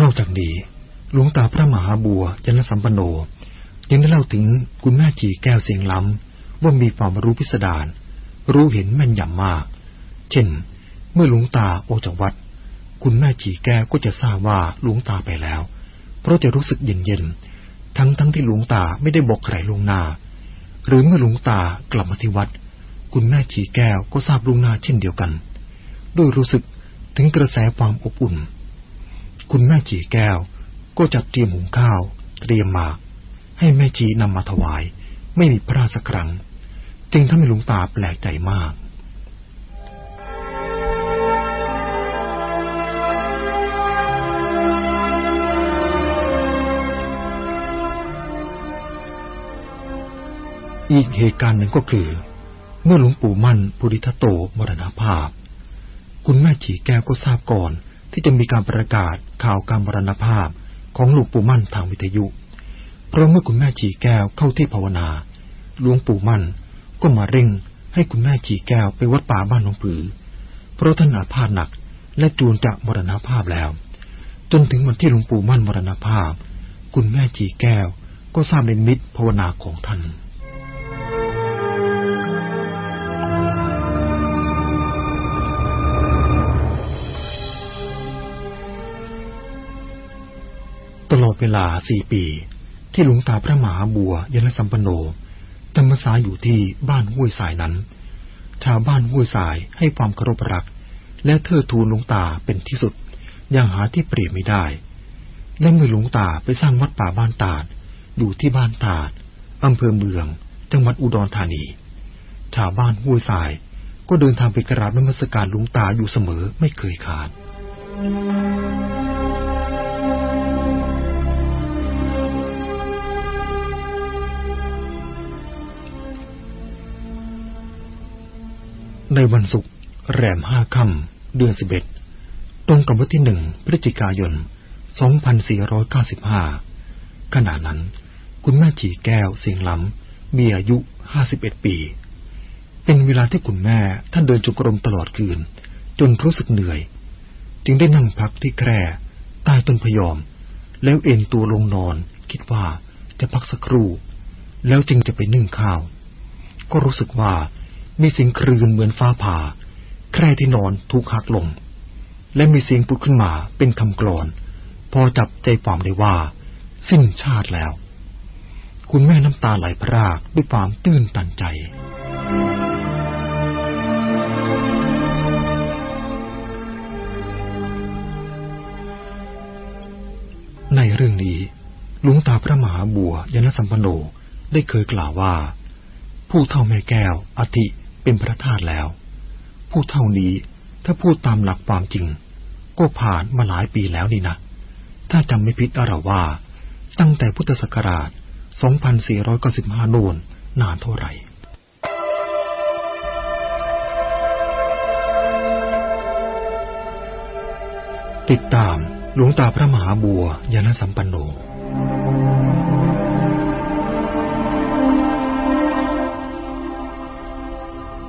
นอกจากนี้หลวงตาพระมหาบัวยันสัมปโน ยังได้เล่าถึงคุณแม่จีแก้วเสียงล้ำ ว่ามีความรู้พิสดารรู้เห็นแม่นยำมาก เช่น เมื่อหลวงตาออกจากวัด คุณแม่จีแก้วก็จะทราบว่าหลวงตาไปแล้ว เพราะจะรู้สึกเย็นเย็นทั้งทั้งที่หลวงตาไม่ได้บอกใครลวงหน้า หรือเมื่อหลวงตากลับมาที่วัด คุณแม่จีแก้วก็ทราบลวงหน้าเช่นเดียวกัน ด้วยรู้สึกถึงกระแสความอบอุ่น คุณแม่จีแก้วก็จัดเตรียมหุงข้าว เตรียมมา ให้แม่จีนำมาถวาย ไม่มีพระราชสักครั้ง จึงทำให้หลวงตาแปลกใจมาก อีกเหตุการณ์หนึ่งก็คือ เมื่อหลวงปู่มั่นปุริทโตมรณภาพ คุณแม่ฉีแก้วก็ทราบก่อน ที่จะมีการประกาศข่าวการมรณภาพของหลวงปู่มั่นทางวิทยุ เพราะเมื่อคุณแม่ฉีแก้วเข้าที่ภาวนา หลวงปู่มั่นก็มาเร่งให้คุณแม่ฉีแก้วไปวัดป่าบ้านหลวงผือ เพราะท่านอาพาธหนักและจูนจะมรณภาพแล้ว จนถึงวันที่หลวงปู่มั่นมรณภาพ คุณแม่ฉีแก้วก็ทราบในมิตรภาวนาของท่าน ดเวลาสี่ปี ที่หลวงตาพระมหาบัวยนสัมปโนจำพรรษาอยู่ที่บ้านห้วยสายนั้น ชาวบ้านห้วยสายให้ความเคารพรัก และเทิดทูนหลวงตาเป็นที่สุดอย่างหาที่เปรียบไม่ได้ และเมื่อหลวงตาไปสร้างวัดป่าบ้านตาดอยู่ที่บ้านตาดอำเภอเมือง จังหวัดอุดรธานี ชาวบ้านห้วยสายก็เดินทางไปกราบนมัสการหลวงตาอยู่เสมอไม่เคยขาด ในวันศุกร์แรมห้าค่ำเดือนสิบเอ็ดตรงกับวันที่หนึ่งพฤศจิกายน 2495 ขณะนั้น คุณแม่ฉีแก้วเสียงล้ำ มีอายุห้าสิบเอ็ดปี เป็นเวลาที่คุณแม่ท่านเดินจงกรมตลอดคืน จนรู้สึกเหนื่อย จึงได้นั่งพักที่แคร่ใต้ต้นพยอม แล้วเอนตัวลงนอน คิดว่าจะพักสักครู่ แล้วจึงจะไปนึ่งข้าว ก็รู้สึกว่า มีเสียงครืนเหมือนฟ้าผ่า แคร่ที่นอนถูกหักลง และมีเสียงปุดขึ้นมาเป็นคำกลอน พอจับใจความได้ว่า สิ้นชาติแล้ว คุณแม่น้ำตาไหลพรากด้วยความตื้นตันใจในเรื่องนี้หลวงตาพระมหาบัวยนสัมปันโนได้เคยกล่าวว่า ผู้เท่าแม่แก้วอธิ เป็นพระธาตุแล้ว ผู้เท่านี้ถ้าพูดตามหลักความจริง ก็ผ่านมาหลายปีแล้วนี่นะ ถ้าจำไม่ผิดอะไรว่า ตั้งแต่พุทธศักราช 2495 โน่นนานเท่าไหร่ติดตามหลวงตาพระมหาบัวยานสัมปันโน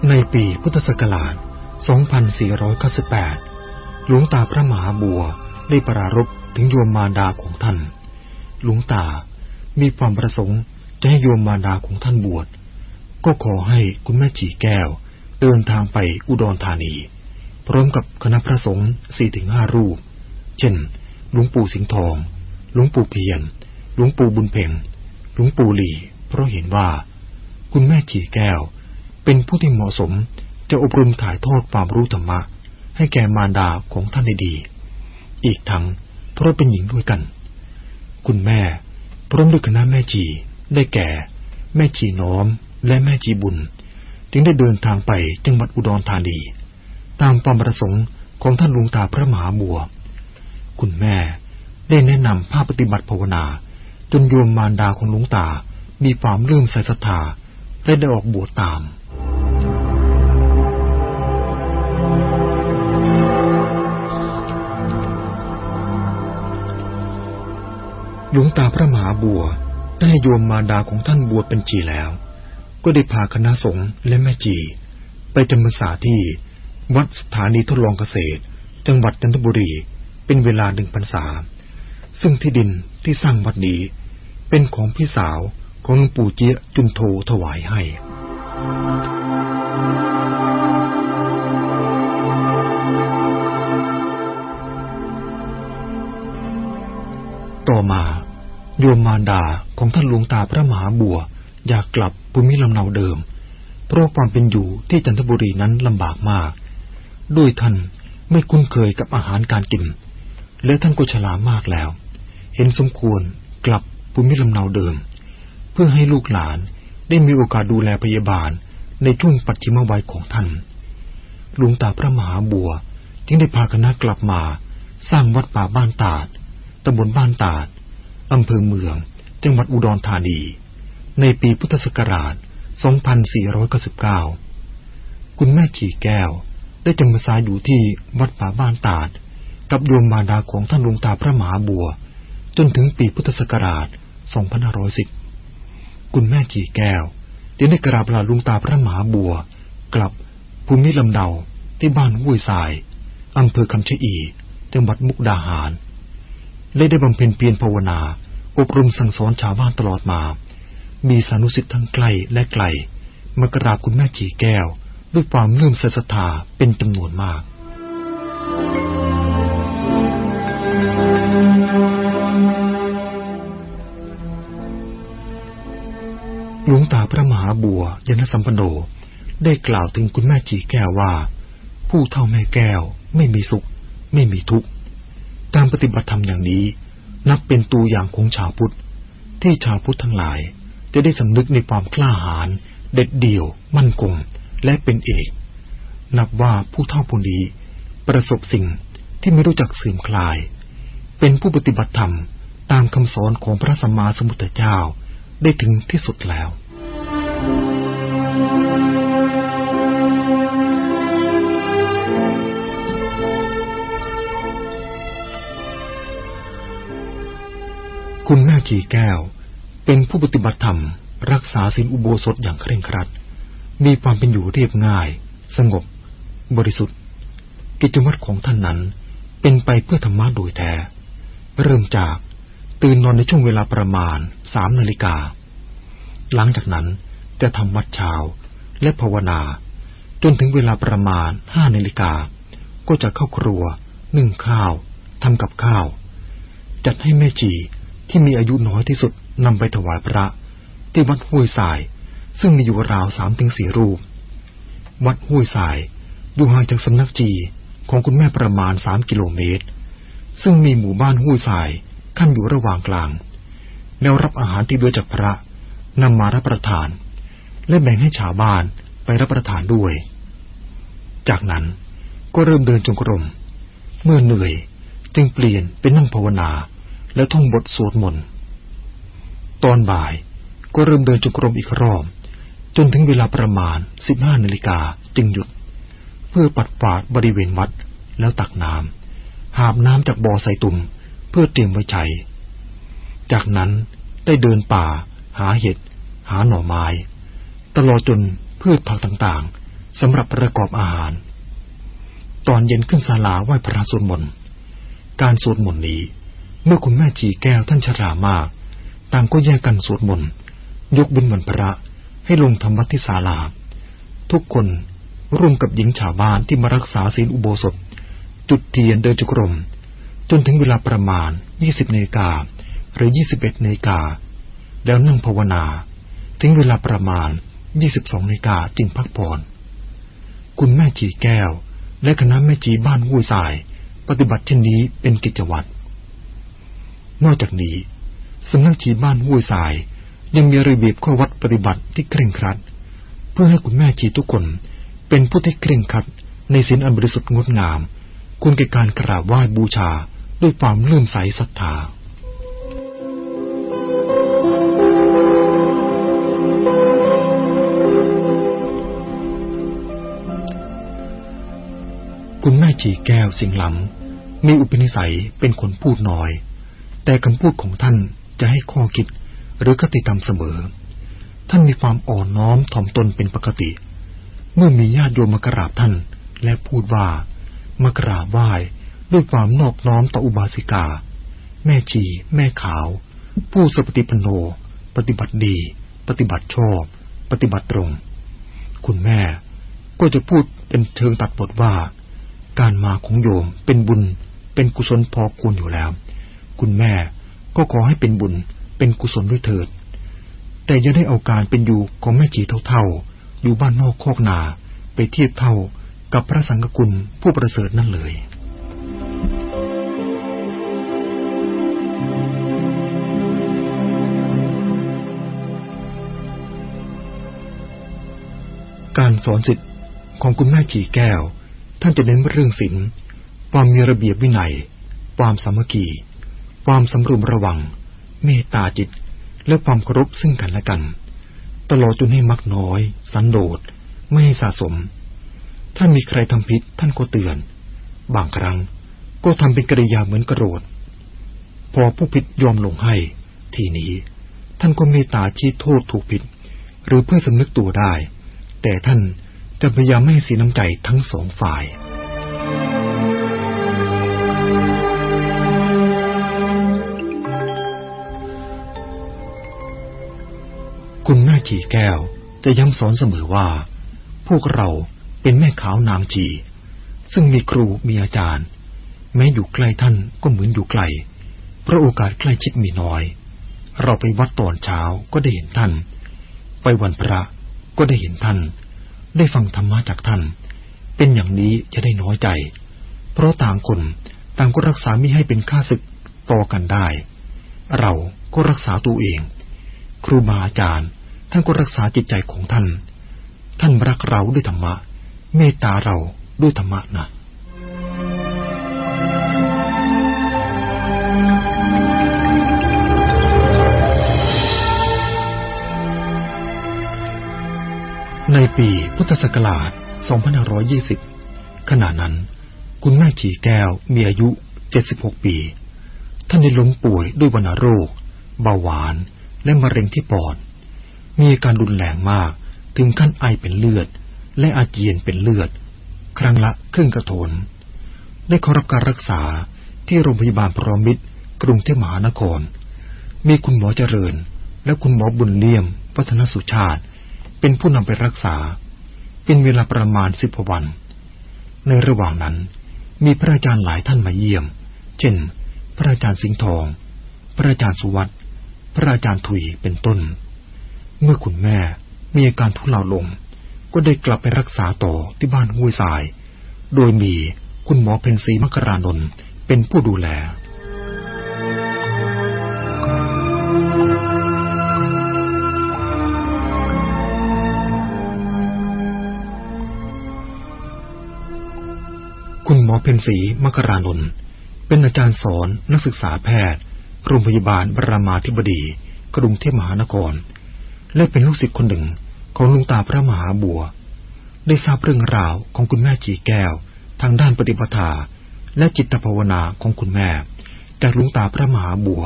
ในปีพุทธศักราช 2498 หลวงตาพระมหาบัวได้ปรารภถึงโยมมารดาของท่าน หลวงตามีความประสงค์จะให้โยมมารดาของท่านบวช ก็ขอให้คุณแม่จีแก้ว เดินทางไปอุดรธานี พร้อมกับคณะพระสงฆ์สี่ถึงห้ารูป เช่น หลวงปู่สิงห์ทอง หลวงปู่เพียร หลวงปู่บุญเพ่ง หลวงปู่หลีเพราะเห็นว่า คุณแม่จีแก้ว เป็นผู้ที่เหมาะสมจะอบรมถ่ายทอดความรู้ธรรมะ ให้แก่มารดาของท่านได้ดี อีกทั้งเพราะเป็นหญิงด้วยกัน คุณแม่พร้อมด้วยคณะแม่จีได้แก่ แม่จีน้อมและแม่จีบุญ จึงได้เดินทางไปจังหวัดอุดรธานี ตามความประสงค์ของท่านหลวงตาพระมหาบัว คุณแม่ได้แนะนำภาพปฏิบัติภาวนา จนโยมมารดาของหลวงตามีความเลื่อมใสศรัทธาและได้ออกบวชตาม หลวงตาพระมหาบัวได้ให้โยมมาดาของท่านบวชเป็นจีแล้ว ก็ได้พาคณะสงฆ์และแม่จี ไปจำพรรษาที่ วัดสถานีทดลองเกษตร จังหวัดจันทบุรีเป็นเวลาหนึ่งพรรษา ซึ่งที่ดินที่สร้างวัดนี้ เป็นของพี่สาวของหลวงปู่เจี๊ยจุนโทถวายให้ ต่อมา โยมมารดาของท่านหลวงตาพระมหาบัว อยากกลับภูมิลำเนาเดิม เพราะความเป็นอยู่ที่จันทบุรีนั้นลำบากมาก ด้วยท่านไม่คุ้นเคยกับอาหารการกิน และท่านก็ฉลาดมากแล้ว เห็นสมควรกลับภูมิลำเนาเดิม เพื่อให้ลูกหลาน ได้มีโอกาสดูแลพยาบาลในช่วงปัจฉิมวัยของท่าน หลวงตาพระมหาบัว จึงได้พาคณะกลับมาสร้างวัดป่าบ้านตาด ตำบลบ้านตาด อำเภอเมือง จังหวัดอุดรธานี ในปีพุทธศักราช 2499 คุณแม่ขี่แก้วได้จำพรรษาอยู่ที่วัดป่าบ้านตาด กับโยมมารดาของท่านหลวงตาพระมหาบัว จนถึงปีพุทธศักราช 2510 คุณแม่จีแก้วจึงได้กราบลาลุงตาพระมหาบัว กลับภูมิลำเดาที่บ้านห้วยทรายอำเภอคำชะอีจังหวัดมุกดาหารและได้บำเพ็ญเพียรภาวนา อบรมสั่งสอนชาวบ้านตลอดมา มีสานุสิทธิ์ทั้งใกล้และไกล มากราบคุณแม่จีแก้ว ด้วยความเลื่อมใสศรัทธาเป็นจำนวนมาก หลวงตาพระมหาบัวยนสัมปันโนได้กล่าวถึงคุณแม่จีแก้วว่า ผู้เท่าแม่แก้ว ไม่มีสุข ไม่มีทุกข์การปฏิบัติธรรมอย่างนี้ นับเป็นตัวอย่างของชาวพุทธ ที่ชาวพุทธทั้งหลาย จะได้สำนึกในความกล้าหาญเด็ดเดี่ยว มั่นคงและเป็นเอก นับว่าผู้เท่าผู้นี้ประสบสิ่งที่ไม่รู้จักเสื่อมคลาย เป็นผู้ปฏิบัติธรรมตามคำสอนของพระสัมมาสัมพุทธเจ้า ได้ถึงที่สุดแล้วคุณแม่จีแก้ว เป็นผู้ปฏิบัติธรรม รักษาศีลอุโบสถอย่างเคร่งครัด มีความเป็นอยู่เรียบง่าย สงบ บริสุทธิ์ กิจวัตรของท่านนั้น เป็นไปเพื่อธรรมะโดยแท้ เริ่มจาก ตื่นนอนในช่วงเวลาประมาณสามนาฬิกา หลังจากนั้นจะทำวัดเช้าและภาวนา จนถึงเวลาประมาณห้านาฬิกา ก็จะเข้าครัว นึ่งข้าวทำกับข้าว จัดให้แม่จีที่มีอายุน้อยที่สุดนำไปถวายพระ ที่วัดห้วยสาย ซึ่งมีอยู่ราวสามถึงสี่รูป วัดห้วยสายอยู่ห่างจากสำนักจีของคุณแม่ประมาณสามกิโลเมตร ซึ่งมีหมู่บ้านห้วยสาย ขั้นอยู่ระหว่างกลาง แล้วรับอาหารที่ด้วยจากพระนำมารับประทาน และแบ่งให้ชาวบ้านไปรับประทานด้วย จากนั้นก็เริ่มเดินจงกรม เมื่อเหนื่อยจึงเปลี่ยนเป็นนั่งภาวนาและท่องบทสวดมนต์ ตอนบ่ายก็เริ่มเดินจงกรมอีกรอบ จนถึงเวลาประมาณสิบห้านาฬิกาจึงหยุด เพื่อปัดปาดบริเวณวัดแล้วตักน้ำหาบน้ำจากบ่อใส่ตุ่ม พื่อเตรียมไว้ใช้จากนั้นได้เดินป่า หาเห็ด หาหน่อไม้ ตลอดจนพืชผักต่างๆสำหรับประกอบอาหาร ตอนเย็นขึ้นศาลาไหว้พระสวดมนต์การสวดมนต์นี้ เมื่อคุณแม่จีแก้วท่านชรามากต่างก็แยกกันสวดมนต์ยกบุญวันพระให้ลงทำวัดที่ศาลา ทุกคนร่วมกับหญิงชาวบ้านที่มารักษาศีลอุโบสถ จุดเทียนเดินจุกรม จนถึงเวลาประมาณ 20นาฬิกาหรือ 21นาฬิกาแล้วนั่งภาวนา ถึงเวลาประมาณ 22นาฬิกาจึงพักผ่อนคุณแม่จีแก้ว และคณะแม่จีบ้านห้วยทราย ปฏิบัติเช่นนี้เป็นกิจวัตรนอกจากนี้สำนักจีบ้านห้วยทราย ยังมีระเบียบข้อวัดปฏิบัติที่เคร่งครัด เพื่อให้คุณแม่จีทุกคนเป็นผู้ที่เคร่งครัดในศีลอันบริสุทธิ์งดงาม คุณแก่การกราบไหว้บูชา ด้วยความเลื่อมใสศรัทธาคุณแม่จีแก้วสิงหลำมีอุปนิสัยเป็นคนพูดน้อย แต่คำพูดของท่านจะให้ข้อคิดหรือคติธรรมเสมอ ท่านมีความอ่อนน้อมถ่อมตนเป็นปกติ เมื่อมีญาติโยมมากราบท่านและพูดว่ามากราบไหว้ ด้วยความนอบน้อมต่ออุบาสิกา แม่ชี แม่ขาว ผู้สปฏิปโน ปฏิบัติดี ปฏิบัติชอบ ปฏิบัติตรง คุณแม่ก็จะพูดเป็นเชิงตัดบทว่า การมาของโยมเป็นบุญ เป็นกุศลพอควรอยู่แล้ว คุณแม่ก็ขอให้เป็นบุญ เป็นกุศลด้วยเถิด แต่อย่าได้เอาการเป็นอยู่ของแม่จีเท่าๆ อยู่บ้านนอกคอกนา ไปเทียบเท่ากับพระสังฆคุณผู้ประเสริฐนั่นเลย การสอนสิทธิ์ของคุณแม่จีแก้ว ท่านจะเน้นเรื่องศีลความมีระเบียบวินัย ความสามัคคี ความสำรวมระวัง เมตตาจิต และความเคารพซึ่งกันและกัน ตลอดจนให้มักน้อย สันโดษ ไม่ให้สะสม ถ้ามีใครทำผิดท่านก็เตือน บางครั้งก็ทำเป็นกริยาเหมือนกระโดดพอผู้ผิดยอมลงให้ ทีนี้ ท่านก็เมตตาชี้โทษถูกผิด หรือเพื่อสำนึกตัวได้ แต่ท่านจะพยายามไม่ให้เสียน้ำใจทั้งสองฝ่าย คุณแม่จีแก้วจะย้ำสอนเสมอว่า พวกเราเป็นแม่ขาวนางจี ซึ่งมีครูมีอาจารย์ แม้อยู่ใกล้ท่านก็เหมือนอยู่ไกลเพราะโอกาสใกล้ชิดมีน้อย เราไปวัดตอนเช้าก็ได้เห็นท่าน ไปวันพระ ก็ได้เห็นท่าน ได้ฟังธรรมะจากท่าน เป็นอย่างนี้จะได้น้อยใจ เพราะต่างคนต่างก็รักษามิให้เป็นข้าศึกต่อกันได้ เราก็รักษาตัวเอง ครูบาอาจารย์ท่านก็รักษาจิตใจของท่าน ท่านรักเราด้วยธรรมะ เมตตาเราด้วยธรรมะนะ ในปีพุทธศักราช 2520 ขณะนั้น คุณแม่ขี่แก้วมีอายุ 76 ปี ท่านได้ล้มป่วยด้วยวัณโรค เบาหวาน และมะเร็งที่ปอด มีอาการรุนแรงมาก ถึงขั้นไอเป็นเลือด และอาเจียนเป็นเลือด ครั้งละครึ่งกระโถน ได้เข้ารับการรักษาที่โรงพยาบาลพรมิตร กรุงเทพมหานคร มีคุณหมอเจริญ และคุณหมอบุญเลี่ยม วัฒนสุชาติ เป็นผู้นำไปรักษา เป็นเวลาประมาณสิบวัน ในระหว่างนั้น มีพระอาจารย์หลายท่านมาเยี่ยม เช่น พระอาจารย์สิงห์ทอง พระอาจารย์สุวัตพระอาจารย์ถุยเป็นต้น เมื่อคุณแม่มีอาการทุเลาลง ก็ได้กลับไปรักษาต่อที่บ้านห้วยทราย โดยมีคุณหมอเพนซีมกรานนท์เป็นผู้ดูแล หมอเพนสีมกรานนท์เป็นอาจารย์สอนนักศึกษาแพทย์ โรงพยาบาลบรามาธิบดี กรุงเทพมหานคร และเป็นลูกศิษย์คนหนึ่งของลุงตาพระมหาบัว ได้ทราบเรื่องราวของคุณแม่จีแก้ว ทางด้านปฏิปทา และจิตภาวนาของคุณแม่ จากลุงตาพระมหาบัว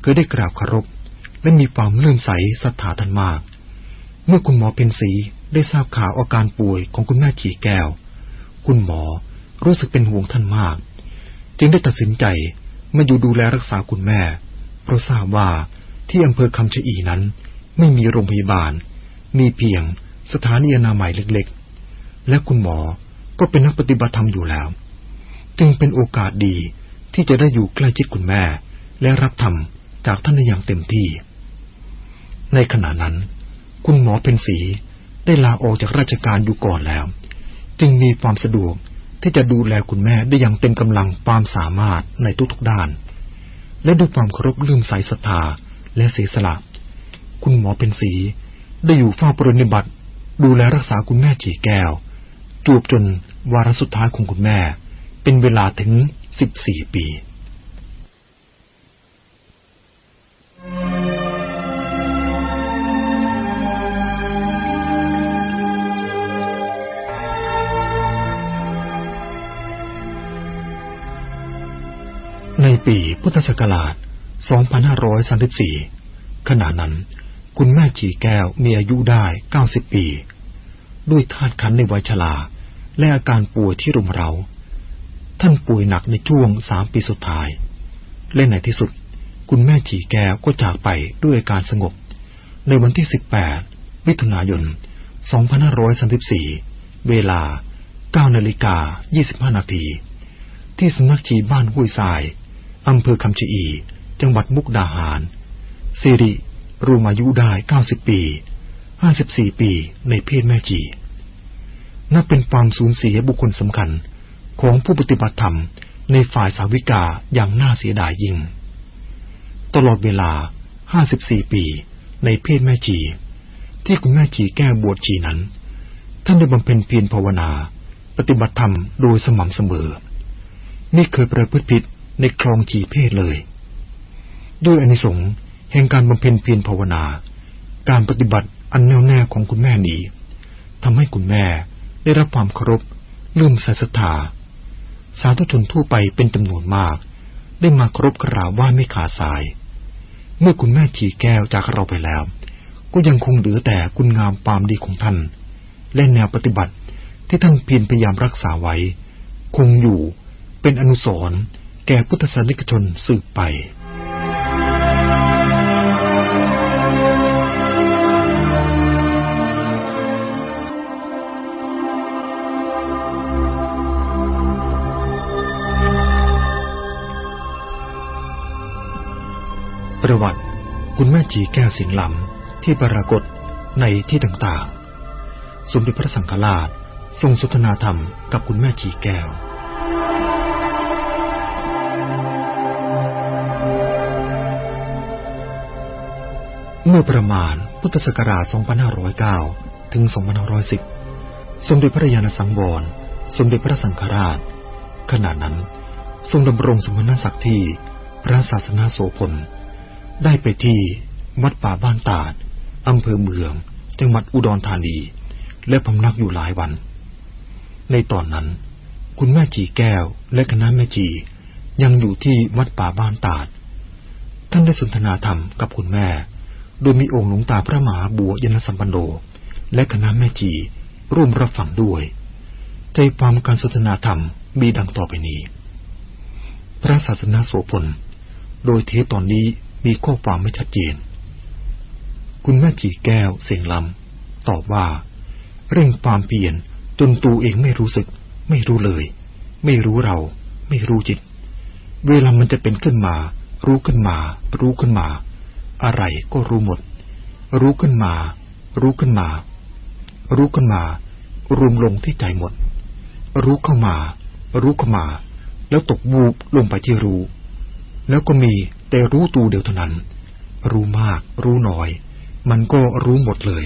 เคยได้กราบคารพและมีความเลื่อมใสศรัทธาท่านมาก เมื่อคุณหมอเป็นสีได้ทราบข่าวอาการป่วยของคุณแม่จีแก้ว คุณหมอ รู้สึกเป็นห่วงท่านมาก จึงได้ตัดสินใจมาอยู่ดูแลรักษาคุณแม่ เพราะทราบว่าที่อำเภอคำชะอีนั้น ไม่มีโรงพยาบาล มีเพียงสถานีอนามัยเล็กๆ และคุณหมอก็เป็นนักปฏิบัติธรรมอยู่แล้ว จึงเป็นโอกาสดีที่จะได้อยู่ใกล้ชิดคุณแม่ และรับธรรมจากท่านได้อย่างเต็มที่ ในขณะนั้น คุณหมอเป็นสีได้ลาออกจากราชการอยู่ก่อนแล้ว จึงมีความสะดวก ที่จะดูแลคุณแม่ได้อย่างเต็มกำลังความสามารถในทุกๆด้าน และด้วยความเคารพลื่มใสศรัทธาและเสียสละ คุณหมอเป็นสีได้อยู่เฝ้าปรนิบัติ ดูแลรักษาคุณแม่จีแก้ว จวบจนวาระสุดท้ายของคุณแม่ เป็นเวลาถึง 14 ปี ปีพุทธศักราช 2534 ขณะนั้น คุณแม่ฉีแก้วมีอายุได้ 90 ปี ด้วยธาตุขันในวัยชราและอาการป่วยที่รุมเรา้า ท่านป่วยหนักในช่วงสามปีสุดท้าย และในที่สุด คุณแม่ฉีแก้วก็จากไปด้วยอาการสงบ ในวันที่ 18 มิถุนายน 2534 เวลา9นาฬิกา25นาทีที่สำนักชีบ้านห้วยทราย อำเภอคำชะอี จังหวัดมุกดาหาร สิริรวมอายุได้ 90 ปี 54 ปีในเพศแม่จี นับเป็นความสูญเสียบุคคลสำคัญของผู้ปฏิบัติธรรมในฝ่ายสาวิกาอย่างน่าเสียดายยิ่ง ตลอดเวลา 54 ปีในเพศแม่จี ที่คุณแม่จีแก้บวชจีนั้น ท่านได้บำเพ็ญเพียรภาวนา ปฏิบัติธรรมโดยสม่ำเสมอ ไม่เคยประพฤติผิด ในคลองจีเพศเลย ด้วยอนิสงส์แห่งการบำเพ็ญเพียรภาวนา การปฏิบัติอันแน่วแน่ของคุณแม่นี้ทำให้คุณแม่ได้รับความเคารพเลื่อมใสศรัทธาสาธุชนทั่วไปเป็นจำนวนมาก ได้มาเคารบกราบไหว้ไม่ขาดสาย เมื่อคุณแม่ฉีแก้วจากเราไปแล้ว ก็ยังคงเหลือแต่คุณงามความดีของท่าน และแนวปฏิบัติที่ท่านเพียรพยายามรักษาไว้ คงอยู่เป็นอนุสรณ์ ก่พุทธศาสนิกชนสืบไปประวัติคุณแม่จีแก้วสิงห์ลำที่ปรากฏในที่ต่างๆ สมเด็จพระสังฆราช ทรงสนทนาธรรมกับคุณแม่จีแก้ว เมื่อประมาณพุทธศักราช 2509 ถึง 2510 สมเด็จพระยาณสังวร สมเด็จพระสังฆราช ขณะนั้น ทรงดำรงสมณศักดิ์ที่พระศาสนาโสพล ได้ไปที่วัดป่าบ้านตาด อำเภอเมือง จังหวัดอุดรธานี และพำนักอยู่หลายวัน ในตอนนั้น คุณแม่จีแก้วและคณะแม่จียังอยู่ที่วัดป่าบ้านตาด ท่านได้สนทนาธรรมกับคุณแม่ โดยมีองค์หลวงตาพระมหาบัวยนสัมปันโนและคณะแม่จีร่วมรับฟังด้วย ใจความการสนทนาธรรมมีดังต่อไปนี้ พระศาสนาโสพล โดยเทปตอนนี้มีข้อความไม่ชัดเจน คุณแม่จีแก้วเสียงลำตอบว่า เร่งความเปลี่ยนจนตูเองไม่รู้สึก ไม่รู้เลย ไม่รู้เรา ไม่รู้จิต เวลามันจะเป็นขึ้นมา รู้ขึ้นมา รู้ขึ้นมา อะไรก็รู้หมด รู้ขึ้นมา รู้ขึ้นมา รู้ขึ้นมารวมลงที่ใจหมด รู้เข้ามา รู้เข้ามา แล้วตกวูบลงไปที่รู้ แล้วก็มีแต่รู้ตูเดียวเท่านั้น รู้มาก รู้น้อย มันก็รู้หมดเลย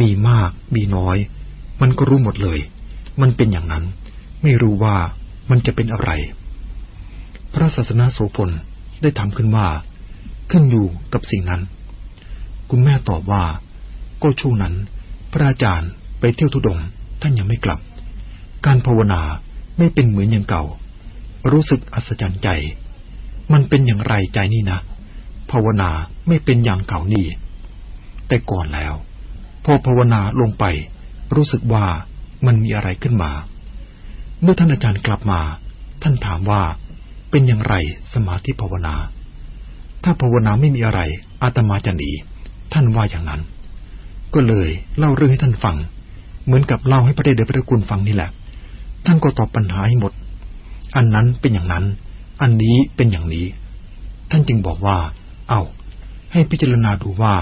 มีมาก มีน้อย มันก็รู้หมดเลย มันเป็นอย่างนั้น ไม่รู้ว่ามันจะเป็นอะไร พระศาสนาโสพลได้ทำขึ้นว่า ขึ้นอยู่กับสิ่งนั้น คุณแม่ตอบว่า ก็ช่วงนั้น พระอาจารย์ไปเที่ยวทุดงท่านยังไม่กลับ การภาวนาไม่เป็นเหมือนอย่างเก่า รู้สึกอัศจรรย์ใจ มันเป็นอย่างไรใจนี่นะ ภาวนาไม่เป็นอย่างเก่านี่ แต่ก่อนแล้ว พอภาวนาลงไป รู้สึกว่ามันมีอะไรขึ้นมา เมื่อท่านอาจารย์กลับมา ท่านถามว่าเป็นอย่างไรสมาธิภาวนา ถ้าภาวนาไม่มีอะไร อาตมาจะหนี ท่านว่าอย่างนั้น ก็เลยเล่าเรื่องให้ท่านฟัง เหมือนกับเล่าให้พระเดชพระคุณฟังนี่แหละ ท่านก็ตอบปัญหาให้หมด อันนั้นเป็นอย่างนั้น อันนี้เป็นอย่างนี้ ท่านจึงบอกว่า เอาให้พิจารณาดูว่า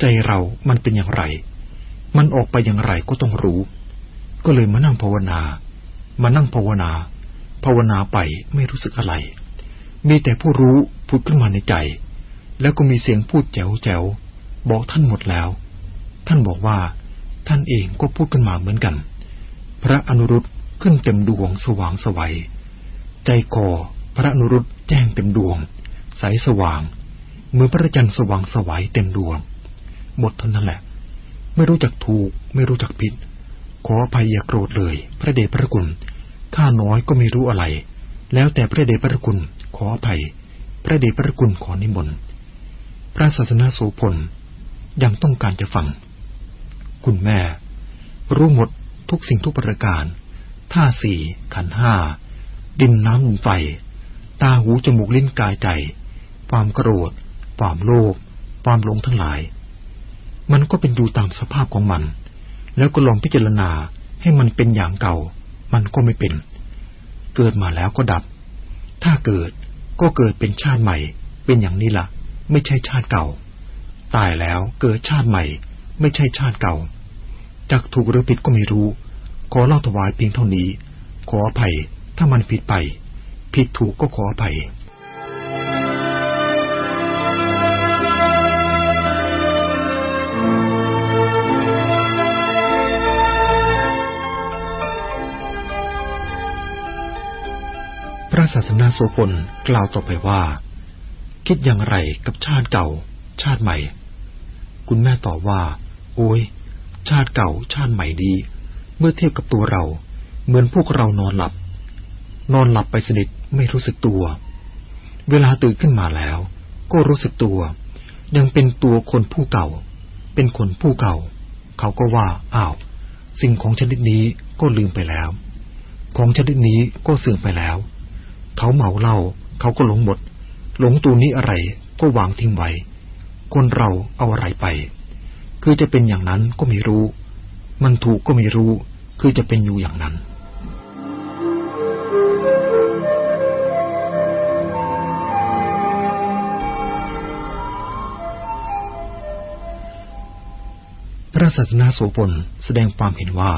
ใจเรามันเป็นอย่างไร มันออกไปอย่างไรก็ต้องรู้ ก็เลยมานั่งภาวนา มานั่งภาวนา ภาวนาไปไม่รู้สึกอะไร มีแต่ผู้รู้พูดขึ้นมาในใจ แล้วก็มีเสียงพูดแจ๋วแจ๋วบอกท่านหมดแล้ว ท่านบอกว่า ท่านเองก็พูดขึ้นมาเหมือนกัน พระอนุรุตขึ้นเต็มดวงสว่างสวัย ใจคอพระอนุรุตแจ้งเต็มดวง ใสสว่างเหมือนพระจันทร์สว่างสวัยเต็มดวง หมดเท่านั้นแหละ ไม่รู้จักถูก ไม่รู้จักผิด ขออภัยอย่าโกรธเลย พระเดชพระคุณข้าน้อยก็ไม่รู้อะไร แล้วแต่พระเดชพระคุณ ออภัย พระเดชพระคุณขอนิมนต์ พระศาสนาโสพลยังต้องการจะฟัง คุณแม่ รู้หมดทุกสิ่งทุกประการท่าสี่ขันห้า ดินน้ำลมไฟ ตาหูจมูกลิ้นกายใจ ความโกรธ ความโลภความหลงทั้งหลาย มันก็เป็นอยู่ตามสภาพของมัน แล้วก็ลองพิจารณาให้มันเป็นอย่างเก่า มันก็ไม่เป็น เกิดมาแล้วก็ดับ ถ้าเกิด ก็เกิดเป็นชาติใหม่ เป็นอย่างนี้ละ่ะ ไม่ใช่ชาติเก่า ตายแล้วเกิดชาติใหม่ ไม่ใช่ชาติเก่าจักถูกหรือผิดก็ไม่รู้ ขอเล่าถวายเพียงเท่านี้ ขออภัยถ้ามันผิดไป ผิดถูกก็ขออภัย ระศาสนาโสพลกล่าวต่อไปว่า คิดอย่างไรกับชาติเก่า ชาติใหม่ คุณแม่ตอบว่า โอ้ยชาติเก่า ชาติใหม่ดี เมื่อเทียบกับตัวเรา เหมือนพวกเรานอนหลับ นอนหลับไปสนิทไม่รู้สึกตัว เวลาตื่นขึ้นมาแล้ว ก็รู้สึกตัว ยังเป็นตัวคนผู้เก่า เป็นคนผู้เก่า เขาก็ว่าอ้าว สิ่งของชนิดนี้ก็ลืมไปแล้ว ของชนิดนี้ก็เสื่อมไปแล้ว เขาเมาเหล้าเขาก็หลงหมด หลงตัวนี้อะไรก็วางทิ้งไว้ คนเราเอาอะไรไป คือจะเป็นอย่างนั้นก็ไม่รู้ มันถูกก็ไม่รู้ คือจะเป็นอยู่อย่างนั้นพระศาสนาโสพลแสดงความเห็นว่า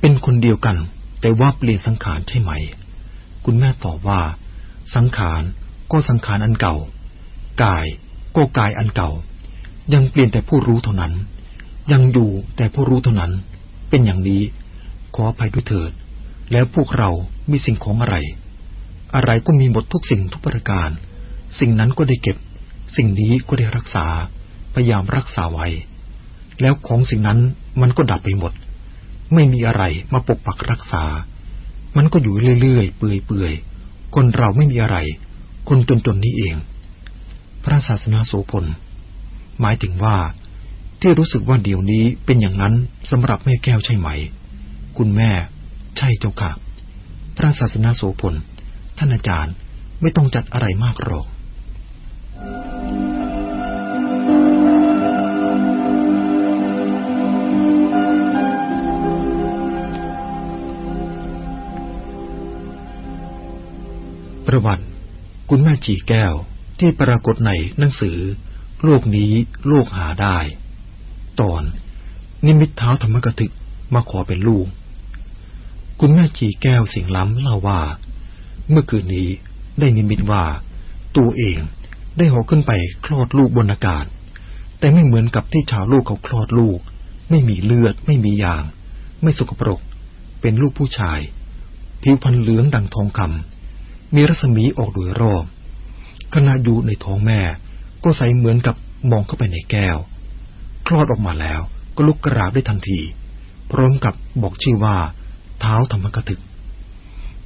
เป็นคนเดียวกันแต่ว่าเปลี่ยนสังขารใช่ไหม คุณแม่ตอบว่า สังขารก็สังขารอันเก่า กายก็กายอันเก่า ยังเปลี่ยนแต่ผู้รู้เท่านั้น ยังอยู่แต่ผู้รู้เท่านั้น เป็นอย่างนี้ ขออภัยด้วยเถิด แล้วพวกเรามีสิ่งของอะไร อะไรก็มีหมดทุกสิ่งทุกประการ สิ่งนั้นก็ได้เก็บ สิ่งนี้ก็ได้รักษา พยายามรักษาไว้ แล้วของสิ่งนั้นมันก็ดับไปหมด ไม่มีอะไรมาปกปักรักษา มันก็อยู่เรื่อยๆ เปื่อยๆ คนเราไม่มีอะไร คนจนๆนี้เอง พระศาสนาโสพล หมายถึงว่า ที่รู้สึกว่าเดี๋ยวนี้เป็นอย่างนั้นสำหรับแม่แก้วใช่ไหม คุณแม่ ใช่เจ้าค่ะ พระศาสนาโสพล ท่านอาจารย์ไม่ต้องจัดอะไรมากหรอก ประวัติคุณแม่จีแก้วที่ปรากฏในหนังสือ โลกนี้โลกหาได้ ตอน นิมิตเท้าธรรมกถึกมาขอเป็นลูก คุณแม่จีแก้วเสียงล้ำเล่าว่า เมื่อคืนนี้ได้นิมิตว่า ตัวเองได้หอขึ้นไปคลอดลูกบนอากาศ แต่ไม่เหมือนกับที่ชาวลูกเขาคลอดลูก ไม่มีเลือดไม่มียาง ไม่สกปรก เป็นลูกผู้ชาย ผิวพรรณเหลืองดังทองคำ มีรัศมีออกโดยรอบขณะอยู่ในท้องแม่ ก็ใสเหมือนกับมองเข้าไปในแก้ว คลอดออกมาแล้วก็ลุกกระราบได้ทันที พร้อมกับบอกชื่อว่าเท้าธรรมกถึก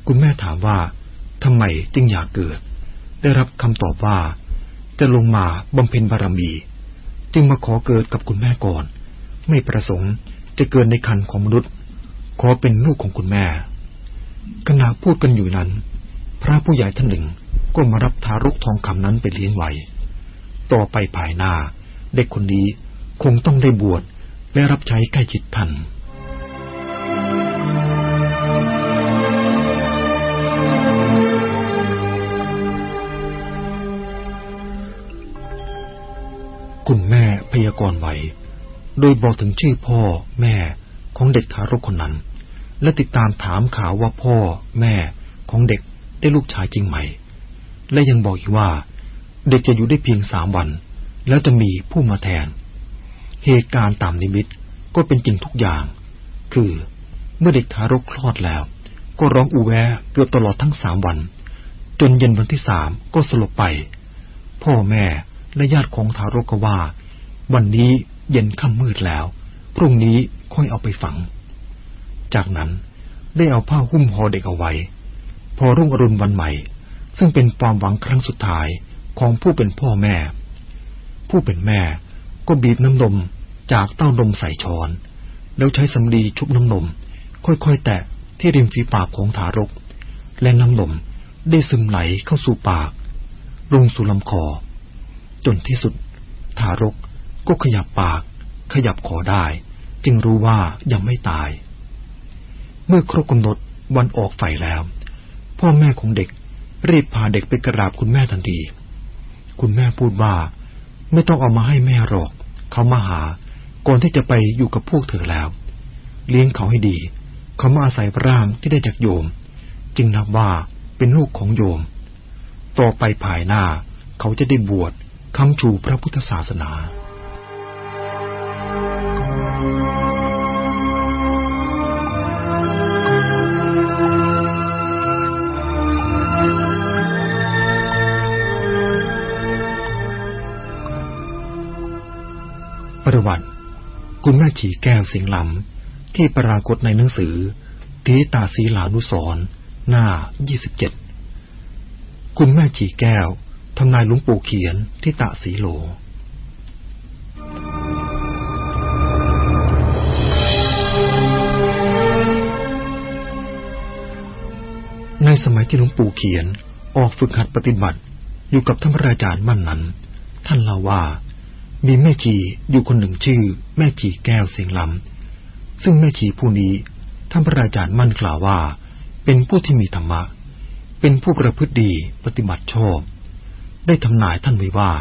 คุณแม่ถามว่าทำไมจึงอยากเกิด ได้รับคำตอบว่า จะลงมาบำเพ็ญบารมี จึงมาขอเกิดกับคุณแม่ก่อน ไม่ประสงค์จะเกิดในคันของมนุษย์ ขอเป็นลูกของคุณแม่ขณะพูดกันอยู่นั้น พระผู้ใหญ่ท่านหนึ่งก็มารับทารกทองคำนั้นไปเลี้ยงไว้ต่อไปภายหน้า เด็กคนนี้คงต้องได้บวชและรับใช้ใกล้ชิดท่านคุณแม่พยากรณ์ไว้ โดยบอกถึงชื่อพ่อแม่ของเด็กทารกคนนั้น และติดตามถามข่าวว่าพ่อแม่ของเด็ก ได้ลูกชายจริงไหม และยังบอกอีกว่า เด็กจะอยู่ได้เพียงสามวัน แล้วจะมีผู้มาแทน เหตุการณ์ตามนิมิตก็เป็นจริงทุกอย่าง คือเมื่อเด็กทารกคลอดแล้ว ก็ร้องอูแวเกือบตลอดทั้งสามวัน จนเย็นวันที่สามก็สลบไป พ่อแม่และญาติของทารกก็ว่า วันนี้เย็นค่ำมืดแล้ว พรุ่งนี้ค่อยเอาไปฝัง จากนั้นได้เอาผ้าหุ้มห่อเด็กเอาไว้ พอรุ่งอรุณวันใหม่ ซึ่งเป็นความหวังครั้งสุดท้ายของผู้เป็นพ่อแม่ ผู้เป็นแม่ก็บีบน้ำนมจากเต้านมใส่ช้อน แล้วใช้สำลีชุบน้ำนม ค่อยๆ แตะที่ริมฝีปากของทารก และน้ำนมได้ซึมไหลเข้าสู่ปาก ลงสู่ลำคอ จนที่สุด ทารกก็ขยับปาก ขยับคอได้ จึงรู้ว่ายังไม่ตาย เมื่อครบกำหนดวันออกไฟแล้ว พ่อแม่ของเด็ก รีบพาเด็กไปกราบคุณแม่ทันที คุณแม่พูดว่า ไม่ต้องเอามาให้แม่หรอก เขามาหา ก่อนที่จะไปอยู่กับพวกเธอแล้ว เลี้ยงเขาให้ดี เขามาอาศัยร่างที่ได้จากโยม จึงนับว่าเป็นลูกของโยม ต่อไปภายหน้า เขาจะได้บวชคำชูพระพุทธศาสนา ประวัติ คุณแม่ฉีแก้วสียงลำที่ปรากฏในหนังสือทีตาศีลานุสรหน้า 27 คุณแม่ฉีแก้วทำนายหลวงปู่เขียนที่ตะสีโลในสมัยที่หลวงปู่เขียนออกฝึกหัดปฏิบัติอยู่กับท่านพระอาจารย์มั่นนั้น ท่านเล่าว่า มีแม่ชีอยู่คนหนึ่งชื่อ แม่ชีแก้วเสียงลำซึ่งแม่ชีผู้นี้ท่านพระอาจารย์มั่นกล่าวว่า เป็นผู้ที่มีธรรมะ เป็นผู้ประพฤติดีปฏิบัติชอบ ได้ทำนายท่านไว้ว่า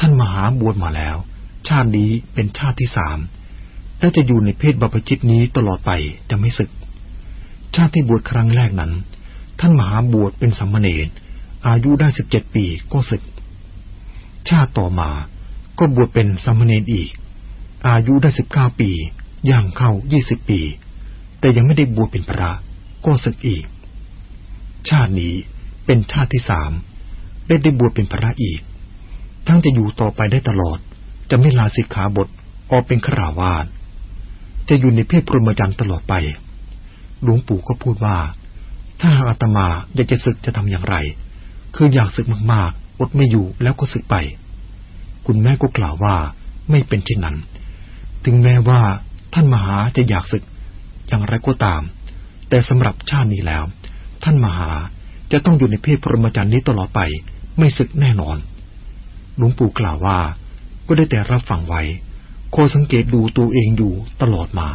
ท่านมหาบวชมาแล้ว ชาตินี้เป็นชาติที่สามและจะอยู่ในเพศบัพชิตนี้ตลอดไปจะไม่ศึก ชาติที่บวชครั้งแรกนั้น ท่านมหาบวชเป็นสัมมเนรอายุได้สิบเจ็ดปีก็ศึก ชาติต่อมา ก็บวชเป็นสัมเนรอีก อายุได้สิบเก้าปี ย่างเข้ายี่สิบปี แต่ยังไม่ได้บวชเป็นพระ ก็ศึกอีก ชาตินี้เป็นชาติที่สาม ได้ได้บวชเป็นพระอีก ทั้งจะอยู่ต่อไปได้ตลอด จะไม่ลาสิกขาบทออกเป็นขราวาสจะอยู่ในเพศพรหมจรรย์ตลอดไป หลวงปู่ก็พูดว่า ถ้าหากอาตมาอยากจะศึกจะทำอย่างไร คืออยากศึกมากๆ อดไม่อยู่แล้วก็ศึกไป คุณแม่ก็กล่าวว่าไม่เป็นเช่นนั้น ถึงแม้ว่าท่านมหาจะอยากศึกอย่างไรก็ตาม แต่สำหรับชาตินี้แล้ว ท่านมหาจะต้องอยู่ในเพศพรหมจรรย์นี้ตลอดไปไม่ศึกแน่นอน หลวงปู่กล่าวว่าก็ได้แต่รับฟังไว้โคสังเกตดูตัวเองอยู่ตลอดมา